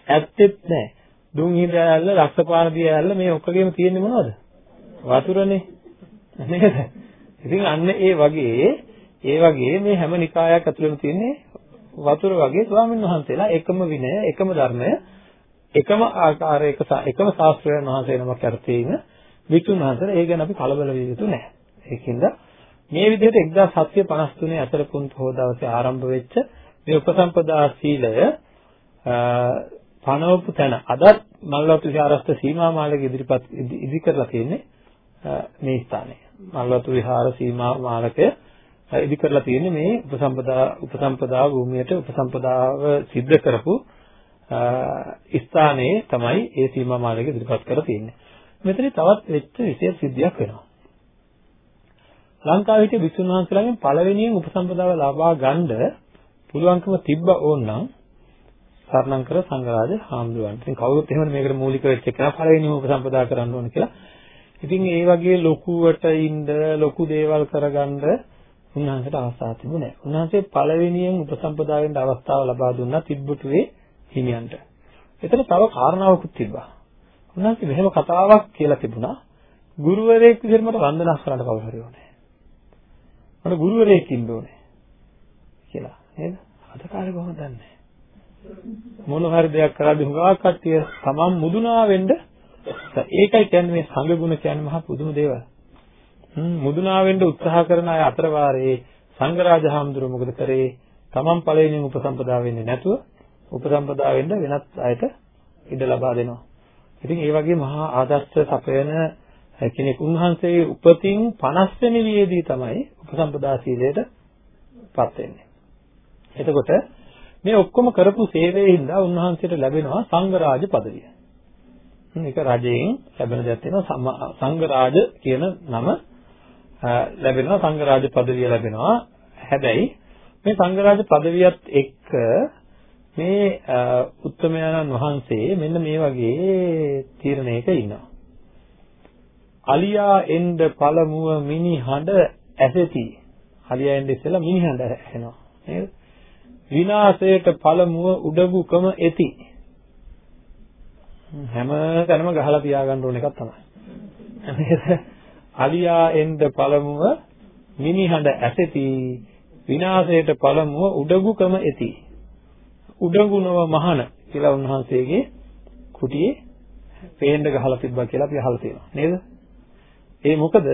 ඇත්තෙත් නැහැ. දුන් හිඳ ඇල්ල, රක්ෂපාන දිය ඇල්ල මේ ඔක්කොගෙම තියෙන්නේ මොනවද? වතුරනේ. නේද? ඉතින් අන්න ඒ වගේ ඒ වගේ මේ හැම නිකායක් ඇතුළෙම තියෙන්නේ වතුර වගේ ස්වාමීන් වහන්සේලා එකම විනය, එකම ධර්මය, එකම ආකාරයක එකම ශාස්ත්‍රයන් වහන්සේ නමක් යටතේ ඉන්න වික්ෂුන් වහන්සේලා ඒ ගැන අපි කලබල විය යුතු නැහැ. ඒකින්ද මේ විදිහට 1753 අතර පුන් පොහොව දවසේ ආරම්භ වෙච්ච මේ උපසම්පදා සීලය පනවපු තැන අදත් මල්වතු විහාරස්ත සීමා මාලක ඉදිරිපත් ඉදි කරලා තියෙන්නේ මේ ස්ථානය. මල්වතු විහාර සීමා මාලකය ඉදි කරලා තියෙන්නේ මේ උපසම්පදා උපසම්පදා භූමියට උපසම්පදාව සිද්ධ කරපු ස්ථානයේ තමයි ඒ සීමා මාර්ගය ඉදිරිපත් කරලා තියෙන්නේ. මෙතන තවත් වෙච්ච විශේෂ සිද්ධියක් වෙනවා. ලංකාවේ හිටිය විසුණු වහන්සේලාගෙන් පළවෙනියෙන් උපසම්පදාව ලබා ගන්න පුළුවන්කම තිබ්බ ඕනනම් සරණංකර සංඝරාජ හාමුදුරුවන්ට. ඉතින් කවුරුත් එහෙම මේකට මූලික වෙච්ච එක පළවෙනිම උපසම්පදා කරන්න ඕන කියලා. ඉතින් ඒ වගේ ලොකුවට ඉන්න ලොකු දේවල් කරගන්න උන්වහන්සේට අවස්ථාවක් තිබුණේ නැහැ. උන්වහන්සේ පළවෙනියෙන් උපසම්පදා වෙන්න අවස්ථාව ලබා දුන්නා තිබ්බටුවේ හිමියන්ට. එතන තව කාරණාවකුත් තිබ්බා. උන්වහන්සේ මෙහෙම කතාවක් කියලා තිබුණා. ගුරුවරයෙක් විදිහට මට වන්දනා කරන්න කවුරු හරි ඕනේ. මට ගුරුවරයෙක් ඉන්න ඕනේ. කියලා නේද? අද කාලේ කොහොමද දන්නේ? මොන හරි දෙයක් කරද්දී හුඟක් කට්ටිය තමන් මුදුනා වෙන්න ඒකයි කියන්නේ මේ සංඝ ගුණ කියන්නේ මහා පුදුම දේවල්. මුදුනා වෙන්න උත්සාහ කරන අය අතර වාරේ සංඝරාජ හාමුදුරුවෝ මොකද කරේ? තමන් පළවෙනිම උපසම්පදා වෙන්නේ නැතුව උපසම්පදා වෙන්න වෙනත් අයට ඉඩ ලබා දෙනවා. ඉතින් ඒ වගේ මහා ආදර්ශ සපයන කෙනෙක් උන්වහන්සේ උපතින් 50 වෙනි වියේදී තමයි උපසම්පදා සීලයට පත් වෙන්නේ. එතකොට මේ ඔක්කොම කරපු සේවයේ හින්දා උන්වහන්සේට ලැබෙනවා සංඝරාජ පදවිය. මේක රජයෙන් ලැබෙන දෙයක් තියෙනවා සංඝරාජ කියන නම ලැබෙනවා සංඝරාජ පදවිය ලැබෙනවා. හැබැයි මේ සංඝරාජ පදවියත් එක්ක මේ උත්තමයන්න් වහන්සේ මෙන්න මේ වගේ තීරණයක ඉන්නවා. අලියා එන්න පළමුව මිනිහඬ ඇසෙති. අලියා එන්න ඉස්සෙල්ලා මිනිහඬ ඇහෙනවා. නේද? විනාශයට පළමුව උඩඟුකම ඇති. හැම තැනම ගහලා තියාගන්න ඕන එකක් තමයි. අලියා එන්න පළමුව මිනිහඬ ඇසෙති. විනාශයට පළමුව උඩඟුකම ඇති. උඩඟුනව මහන කියලා උන්වහන්සේගේ කුටියේ පේන්න ගහලා තිබ්බා කියලා අපි අහලා තියෙනවා නේද? ඒ මොකද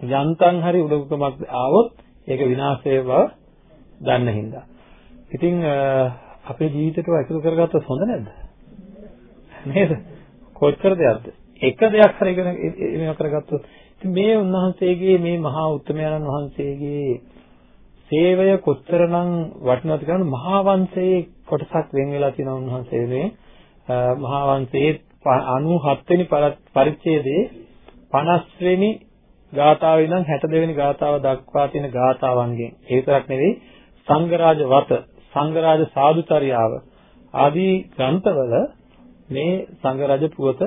යන්තම් හරි උඩඟුකමක් ආවොත් ඒක විනාශය බව දන්න හින්දා. ඉතින් අපේ ජීවිතේට එකතු කරගත්තොත් හොඳ නැද්ද? නේද? කොච්චර දෙයක්ද? එක දෙයක් හරි ඉගෙන මේව කරගත්තොත් ඉතින් මේ උන්වහන්සේගේ මේ මහා උත්තමයන්න් වහන්සේගේ සේවය කොතරම් වටිනවද කියන මහා වංශයේ කොටසක් වෙන් වෙලා තියෙන උන්වහන්සේ මේ මහා වංශයේ 97 වෙනි පරිච්ඡේදයේ 50 වෙනි ගාථාවේ ඉඳන් 62 වෙනි ගාථාව දක්වා තියෙන ගාථාවන්ගෙන්. ඒ විතරක් නෙවෙයි සංඝරාජ වත සංඝරාජ සාදුචර්යාව ආදී ග්‍රන්ථවල මේ සංඝරාජ පුවත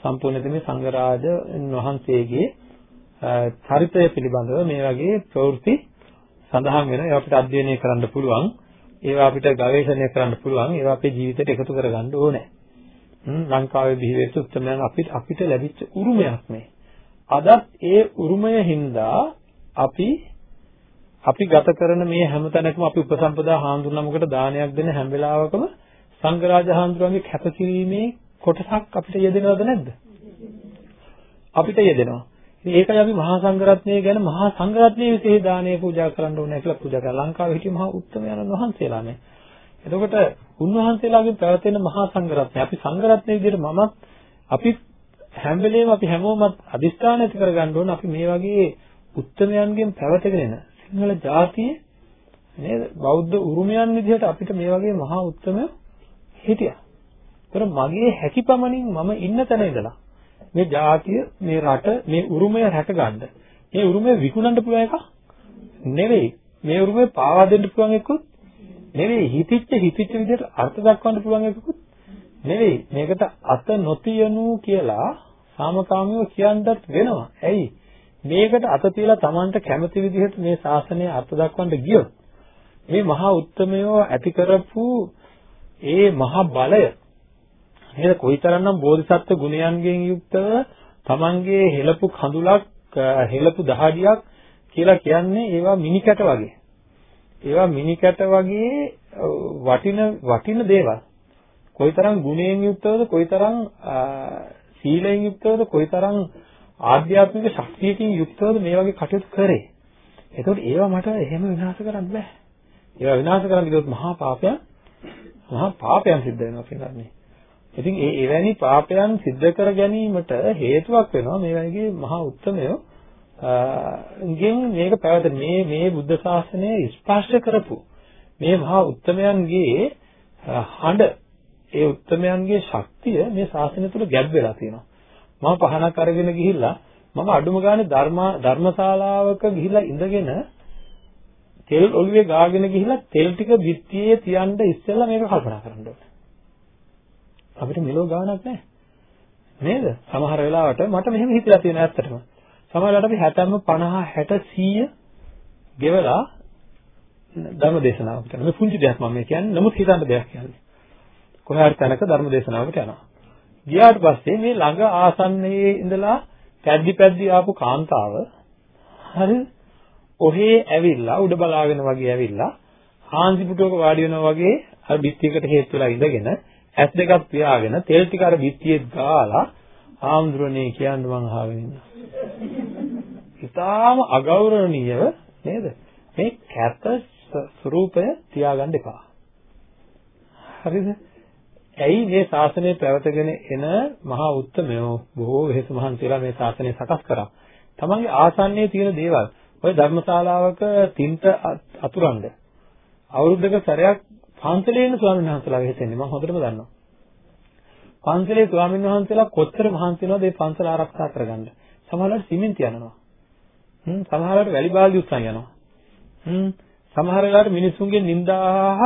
සම්පූර්ණයෙන් මේ සංඝරාජ වහන්සේගේ චරිතය පිළිබඳව මේ වගේ ප්‍රවෘත්ති සඳහන් වෙන ඒවා අපිට අධ්‍යයනය කරන්න පුළුවන්. ඒවා අපිට ගවේෂණය කරන්න පුළුවන්. ඒවා අපේ ජීවිතයට එකතු කරගන්න ඕනේ. ලංකාවේ බිහි වෙච්ච උත්තරමයන් අපිට අපිට ලැබිච්ච උරුමයක් මේ. අදත් ඒ උරුමය හින්දා අපි අපි ගත කරන මේ හැමතැනකම අපි උපසම්පදා හාමුදුරනමකට දානයක් දෙන හැම වෙලාවකම සංඝරාජ හාමුදුරන්ගේ කැපකිරීමේ කොටසක් අපිට යෙදෙනවද නැද්ද? අපිට යෙදෙනවා. ඒකයි අපි මහා සංඝරත්නය ගැන මහා සංඝරත්නයේ විශේෂ දානය පූජා කරන්න ඕනේ කියලා පූජා කරලා ලංකාවේ හිටිය මහා උත්තමයන්න් වහන්සේලා නේ. එතකොට උන්වහන්සේලාගෙන් පැවතෙන මහා සංඝරත්නය අපි සංඝරත්නයේ විදිහට මමත් අපි හැම වෙලේම අපි හැමෝම අදිස්ථාන ඇති කරගන්න ඕන අපි මේ වගේ උත්තමයන්ගෙන් පැවතගෙන එන සිංහල ජාතියේ නේද බෞද්ධ උරුමයන් විදිහට අපිට මේ වගේ මහා උත්තම හිටියා. ඒතර මගේ හැකියපමණින් මම ඉන්න තැන ඉඳලා මේ ජාතිය මේ රට මේ උරුමය රැක ගන්න. මේ උරුමය විකුණන්න පුළුවන් එකක් නෙවෙයි. මේ උරුමය පාවා දෙන්න පුළුවන් එකකුත් නෙවෙයි. හිතිච්ච හිතිච්ච විදිහට අර්ථ දක්වන්න පුළුවන් එකකුත් නෙවෙයි. මේකට අත නොතියනු කියලා සාමකාමීව කියන්නත් වෙනවා. ඇයි? මේකට අත තියලා Tamanට කැමති විදිහට මේ ශාසනය අර්ථ දක්වන්න ගියොත් මේ මහා උත්මයෝ ඇති කරපු ඒ මහා බලය නේද කොයිතරම්නම් බෝධිසත්ව ගුණයන්ගෙන් යුක්තව Tamanගේ හෙලපු කඳුලක් හෙලපු දහඩියක් කියලා කියන්නේ ඒවා මිනිකැට වගේ. ඒවා මිනිකැට වගේ වටින වටින දේවල්. කොයිතරම් ගුණයෙන් යුක්තවද කොයිතරම් සීලයෙන් යුක්තවද කොයිතරම් ආධ්‍යාත්මික ශක්තියකින් යුක්තවද මේ වගේ කටයුතු කරේ. එතකොට ඒවා මට එහෙම විනාශ කරන්න බෑ. ඒවා විනාශ කරන්න ගියොත් මහා පාපයක් මහා පාපයන් සිද්ධ වෙනවා කියන්නේ. ඉතින් ඒ එවැනි පාපයන් සිද්ධ කර ගැනීමට හේතුවක් වෙනවා මේ වගේ මහා උත්මයෝ ගෙන් මේක පැවත මේ මේ බුද්ධ ශාසනය ස්පර්ශ කරපු මේ මහා උත්මයන්ගේ හඬ ඒ උත්මයන්ගේ ශක්තිය මේ ශාසනය තුල ගැබ් වෙලා තියෙනවා. මම පහනක් අරගෙන ගිහිල්ලා මම අඩුම ගානේ ධර්ම ධර්මශාලාවක ගිහිල්ලා ඉඳගෙන තෙල් ඔළුවේ ගාගෙන ගිහිල්ලා තෙල් ටික බිත්තියේ තියන්න ඉස්සෙල්ලා මේක කල්පනා කරන්න ඕනේ. අපිට මෙලෝ ගාණක් නැහැ. නේද? සමහර වෙලාවට මට මෙහෙම හිතලා තියෙනවා ඇත්තටම. සමහර වෙලාවට අපි 60ම 50 60 100 ගෙවලා ධර්ම දේශනාවකට යනවා. මේ පුංචි දෙයක් මම කියන්නේ. නමුත් හිතන්න දෙයක් කියන්නේ. කොහේ හරි තැනක ධර්ම දේශනාවකට යනවා. ගියාට පස්සේ මේ ළඟ ආසන්නයේ ඉඳලා පැද්දි පැද්දි ආපු කාන්තාව හරි ඔහේ ඇවිල්ලා උඩ බලාගෙන වගේ ඇවිල්ලා හාන්සි පුටුවක වාඩි වෙනවා වගේ අර බිත්තියකට හේතු වෙලා ඉඳගෙන ඇස් දෙකක් පියාගෙන තෙල් ටික අර බිත්තියේ ගාලා ආම්ද්‍රණේ කියන්න මං අහගෙන ඉන්නවා. ඊටාම අගෞරවණීයව නේද? මේ කැත ස්වરૂපය තියාගන්න එපා. හරිද? ඇයි මේ ශාසනය පැවතගෙන එන මහා උත්තමයෝ බොහෝ වෙහෙස මහන්සියලා මේ ශාසනය සකස් කරා. තමන්ගේ ආසන්නයේ තියෙන දේවල් ඔය ධර්මශාලාවක තින්ත අතුරන්ද අවුරුද්දක සැරයක් පන්සලේ ඉන්න ස්වාමීන් වහන්සේලාගේ හිතෙන්නේ මම හොඳටම දන්නවා. පන්සලේ ස්වාමීන් වහන්සේලා කොච්චර මහන්සි වෙනවද මේ පන්සල ආරක්ෂා කරගන්න. සමහරවිට සිමෙන්ති යනවා. හ්ම් සමහරවිට වැලි බාල්දි උස්සන් යනවා. හ්ම් සමහර වෙලාවට මිනිසුන්ගේ නිඳාහ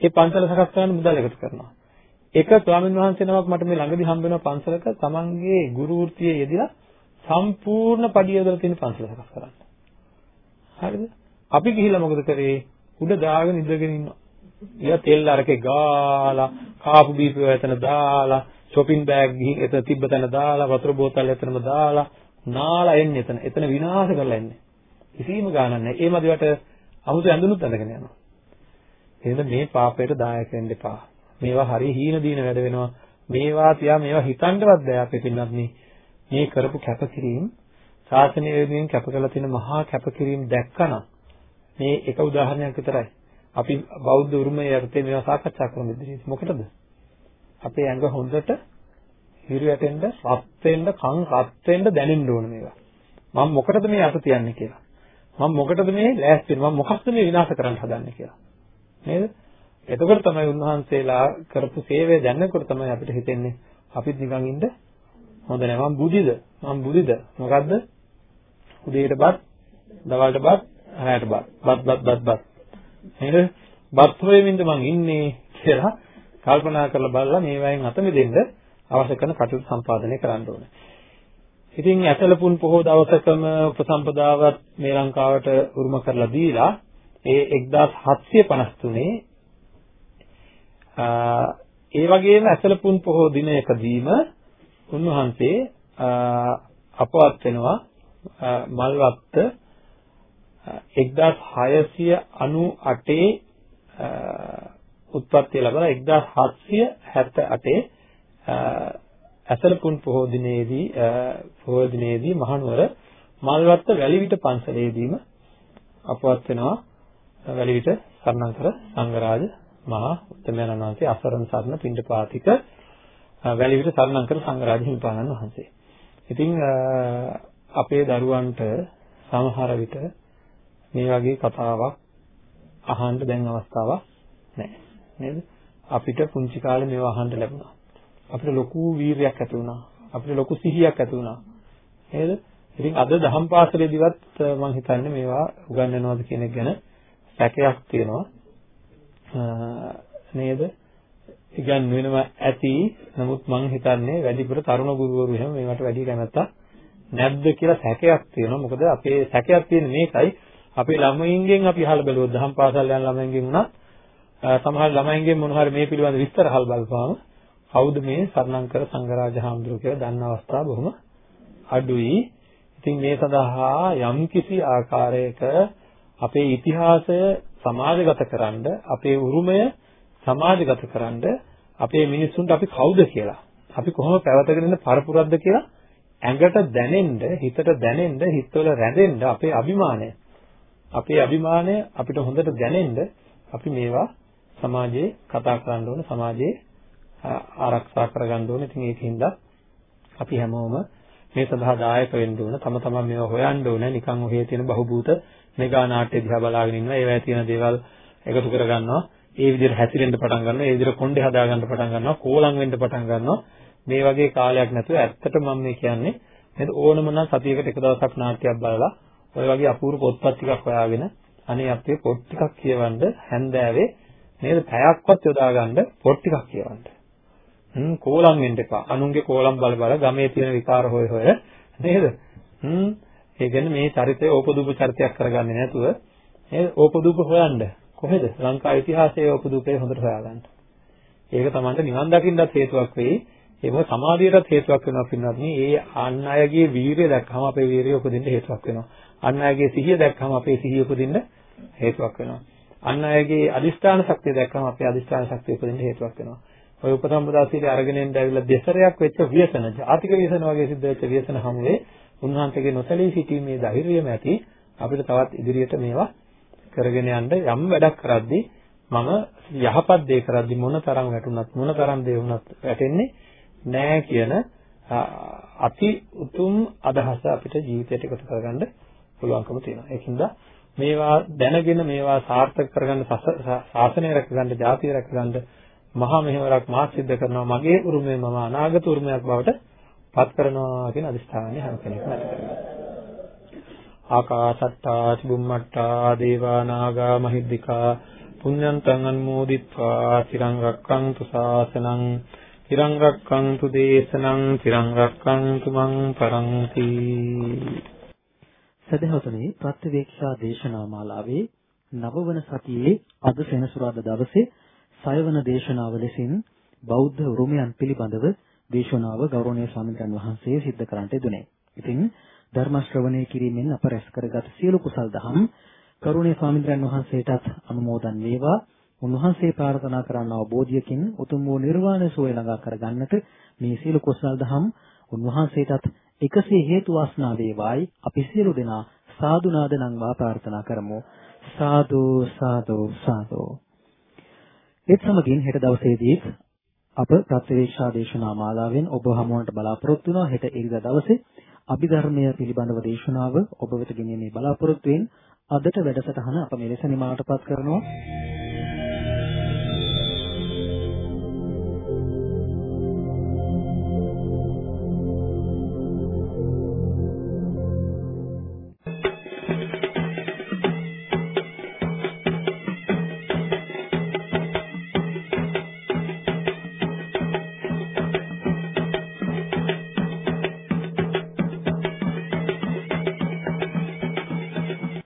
ඒ පන්සල සකස් කරන්න මුදල් එකතු කරනවා. එක ස්වාමීන් වහන්සේ නමක් මට මේ ළඟදී හම්බ වෙන පන්සලක තමන්ගේ ගුරු වෘත්තියේ යෙදিলা සම්පූර්ණ පඩියදලා තියෙන පන්සල සකස් කරන්න. හරිද? අපි ගිහිල්ලා මොකද කරේ? උඩ දාගෙන ඉඳගෙන ඉන්නවා. ඊය තෙල් අරකේ ගාලා කාපු බීපුව එතන දාලා shopping bag ගිහින් එතන තිබ්බ තැන දාලා වතුර බෝතල් එතනම දාලා නාලා එන්නේ එතන. එතන විනාශ කරලා එන්නේ. කිසිම ගාණක් නැහැ. ඒ මදිවට අමුතු ඇඳුනුත් ඇඳගෙන යනවා. එහෙනම් මේ පාපයට දායක වෙන්න එපා. මේවා හරි හීන දීන වැඩ වෙනවා. මේවා තියා මේවා හිතන්නවත් බෑ අපේ පින්නත් මේ කරපු කැපකිරීම ශාසනය වෙනුවෙන් කැප කරලා තියෙන මහා කැපකිරීම දැක්කනම් මේ එක උදාහරණයක් විතරයි. අපි බෞද්ධ උරුමයේ යටතේ මේවා සාකච්ඡා කරමු ඉදිරියට. මොකටද? අපේ ඇඟ හොඳට හිරු වැටෙන්න, රත් වෙන්න, කන් රත් වෙන්න දැනෙන්න ඕන මේවා. මම මොකටද මේ අත තියන්නේ කියලා. මම මොකටද මේ ලෑස්ති වෙන්නේ? මම මොකක්ද මේ විනාශ කරන්න හදන්නේ කියලා. නේද? එතකොට තමයි උන්වහන්සේලා කරපු සේවය දැනනකොට තමයි අපිට හිතෙන්නේ අපිත් නිකන් ඉන්න හොඳ නැහැ. මම බුදිද? මම බුදිද? මොකද්ද? උදේට බත්, දවල්ට බත්, රාත්‍රීට බත්. බත් බත් බත් බත්. නේද? බත් හොයමින්ද මං ඉන්නේ කියලා කල්පනා කරලා බලලා මේවායින් අත මිදෙන්න අවශ්‍ය කරන කටයුතු සම්පාදනය කරන්න ඕනේ. ඉතින් ඇතලපුන් පොහොව දවසකම උපසම්පදාවත් මේ ලංකාවට උරුම කරලා දීලා ඒ 1753 ඒ වගේම ඇතලපුන් පොහොව දිනයකදීම උන්වහන්සේ අපවත් වෙනවා මල්වත්ත 1698 උත්පත්ති ලැබලා 1778 ඇසලපුන් පොහෝ දිනේදී පොහෝ දිනේදී මහනුවර මල්වත්ත වැලිවිට පන්සලේදීම අපවත් වෙනවා වැලිවිට සර්ණංකර සංඝරාජ මහා උත්තමයන් වහන්සේ අසරණ සරණ පිණ්ඩපාතික වැලිවිට සර්ණංකර සංඝරාජ හිමිපාණන් වහන්සේ. ඉතින් අපේ දරුවන්ට සමහර විට මේ වගේ කතාවක් අහන්න දැන් අවස්ථාවක් නැහැ. නේද? අපිට පුංචි කාලේ මේවා අහන්න ලැබුණා. අපිට ලොකු වීරයක් ඇති වුණා. අපිට ලොකු සිහියක් ඇති වුණා. නේද? ඉතින් අද දහම් පාසලේදීවත් මම හිතන්නේ මේවා උගන්වනවද කියන එක ගැන සැකයක් තියෙනවා. නේද? ඉගන්වෙනව ඇති. නමුත් මම හිතන්නේ වැඩිපුර තරුණ ගුරුවරු එහෙම මේවට වැඩි කැමැත්තක් නැද්ද කියලා සැකයක් තියෙනවා. මොකද අපේ සැකයක් තියෙන්නේ මේකයි. අපේ ළමයින්ගෙන් අපි අහලා බැලුවොත් දහම් පාසල් යන ළමයින්ගෙන් උනත් සමහර ළමයින්ගෙන් මොන හරි මේ පිළිබඳ විස්තර අහලා බලපුවාම කවුද මේ සර්ණංකර සංඝරාජ හාමුදුරුවෝ කියලා දන්න අවස්ථා බොහොම අඩුයි. ඉතින් මේ සඳහා යම්කිසි ආකාරයක අපේ ඉතිහාසය සමාජගත කරන්න අපේ උරුමය සමාජගත කරන්න අපේ මිනිස්සුන්ට අපි කවුද කියලා අපි කොහොම පැවතගෙන ඉන්න පරපුරක්ද කියලා ඇඟට දැනෙන්න හිතට දැනෙන්න හිතවල රැඳෙන්න අපේ අභිමානය අපේ අභිමානය අපිට හොඳට දැනෙන්න අපි මේවා සමාජයේ කතා කරන්න ඕන සමාජයේ ආරක්ෂා කරගන්න ඕන. ඉතින් ඒකින්ද අපි හැමෝම මේ සඳහා දායක වෙන්න ඕන. තම තමන් මේවා හොයන්න ඕන. නිකන් ඔහේ තියෙන බහූබූත මෙගා නාට්‍ය දිහා බලාගෙන ඉන්නවා. ඒවැය තියෙන දේවල් එකතු කරගන්නවා. ඒ විදිහට හැසිරෙන්න පටන් ගන්නවා. ඒ විදිහට කොණ්ඩේ හදාගන්න පටන් ගන්නවා. කෝලම් වෙන්න පටන් ගන්නවා. මේ වගේ කාලයක් නැතුව ඇත්තට මම මේ කියන්නේ නේද ඕනම නම් සතියකට එක දවසක් නාට්‍යයක් බලලා ඔය වගේ අපූර්ව පොත්පත් ටිකක් හොයාගෙන අනේ අපේ පොත් ටිකක් කියවන්න හැන්දෑවේ නේද පැයක්වත් යොදා ගන්න පොත් ටිකක් කියවන්න. හ්ම් කෝලම් වෙන්න එපා. අනුන්ගේ කෝලම් බල බල ගමේ තියෙන විකාර හොය හොය නේද? හ්ම් ඒ කියන්නේ මේ චරිතය ඕපදූප චරිතයක් කරගන්නේ නැතුව නේද? ඕපදූප හොයන්න. කොහෙද? ලංකා ඉතිහාසයේ ඕපදූපේ හොඳට හොයාගන්න. ඒක තමයි නිවන් දකින්නත් හේතුවක් වෙයි. ඒක සමාධියටත් හේතුවක් වෙනවා පින්වත් මේ අන් අයගේ වීරිය දැක්කම අපේ වීරිය උපදින්න හේතුවක් වෙනවා. අන් අයගේ සිහිය දැක්කම අපේ සිහිය උපදින්න හේතුවක් වෙනවා. අන් අයගේ අදිෂ්ඨාන ශක්තිය දැක්කම අපේ අදිෂ්ඨාන ශක්තිය උපදින්න හේතුවක් වෙනවා. ඔය උපසම්පදාසීලේ අරගෙන එන්න ඇවිල්ලා දෙසරයක් වෙච්ච ව්‍යසන, ආතික ව්‍යසන වගේ සිද්ධ වෙච්ච ව්‍යසන හැමුවේ උන්වහන්සේගේ නොසලී සිටීමේ ධෛර්යයම ඇති අපිට තවත් ඉදිරියට මේවා කරගෙන යන්න යම් වැඩක් කරද්දී මම යහපත් දේ කරද්දී මොන තරම් වැටුණත් මොන තරම් දේ වුණත් වැටෙන්නේ නෑ කියන අති උතුම් අදහස අපිට ජීවිතයට එකතු කරගන්න පුළුවන්කම තියෙනවා. ඒකින්ද මේවා දැනගෙන මේවා සාර්ථක කරගන්න ශාසනය රැකගන්න, ජාතිය රැකගන්න මහා මෙහෙවරක් මා සිද්ධ කරනවා මගේ උරුමය මම අනාගත උරුමයක් බවට පත් කරනවා කියන අදිස්ථානය හැම කෙනෙක්ම ඇති කරගන්නවා. ආකාසට්ටා චුම්මට්ටා දේවා නාග මහිද්దికා පුඤ්ඤන්තං අනුමෝදිත්වා තිරං රක්ඛන්තු ශාසනං තිරං රක්ඛන්තු දේශනං තිරං රක්ඛන්තු මං පරන්ති සදහවතුනි ප්‍රත්‍යවේක්ෂා දේශනා මාලාවේ නවවන සතියේ අද සෙනසුරාදා දවසේ සයවන දේශනාව ලෙසින් බෞද්ධ උරුමයන් පිළිබඳව දේශනාව ගෞරවනීය ස්වාමීන් වහන්සේ සිද්ධ කරන්නට යෙදුනේ. ඉතින් ධර්ම ශ්‍රවණය කිරීමෙන් අප රැස් කරගත් සියලු කුසල් දහම් කරුණේ ස්වාමීන් වහන්සේටත් අනුමෝදන් වේවා. උන්වහන්සේ ප්‍රාර්ථනා කරන අවබෝධයකින් උතුම් වූ නිර්වාණ සුවය ළඟා කරගන්නට මේ සියලු කුසල් දහම් උන්වහන්සේටත් එකසේ හේතු වාසනා වේවායි. අපි සියලු දෙනා සාදු නාද නංවා ප්‍රාර්ථනා කරමු. සාදු සාදු සාදු. ඒත් සමගින් හෙට දවසේදී අප ප්‍රත්‍යවේක්ෂා දේශනා මාලාවෙන් ඔබ හමුවන්නට බලාපොරොත්තු වෙනවා. හෙට ඉරිදා දවසේ අභිධර්මය පිළිබඳව දේශනාව ඔබ වෙත ගෙනීමේ බලාපොරොත්තුවෙන් අදට වැඩසටහන අප මෙලෙස නිමාවටපත් කරනවා.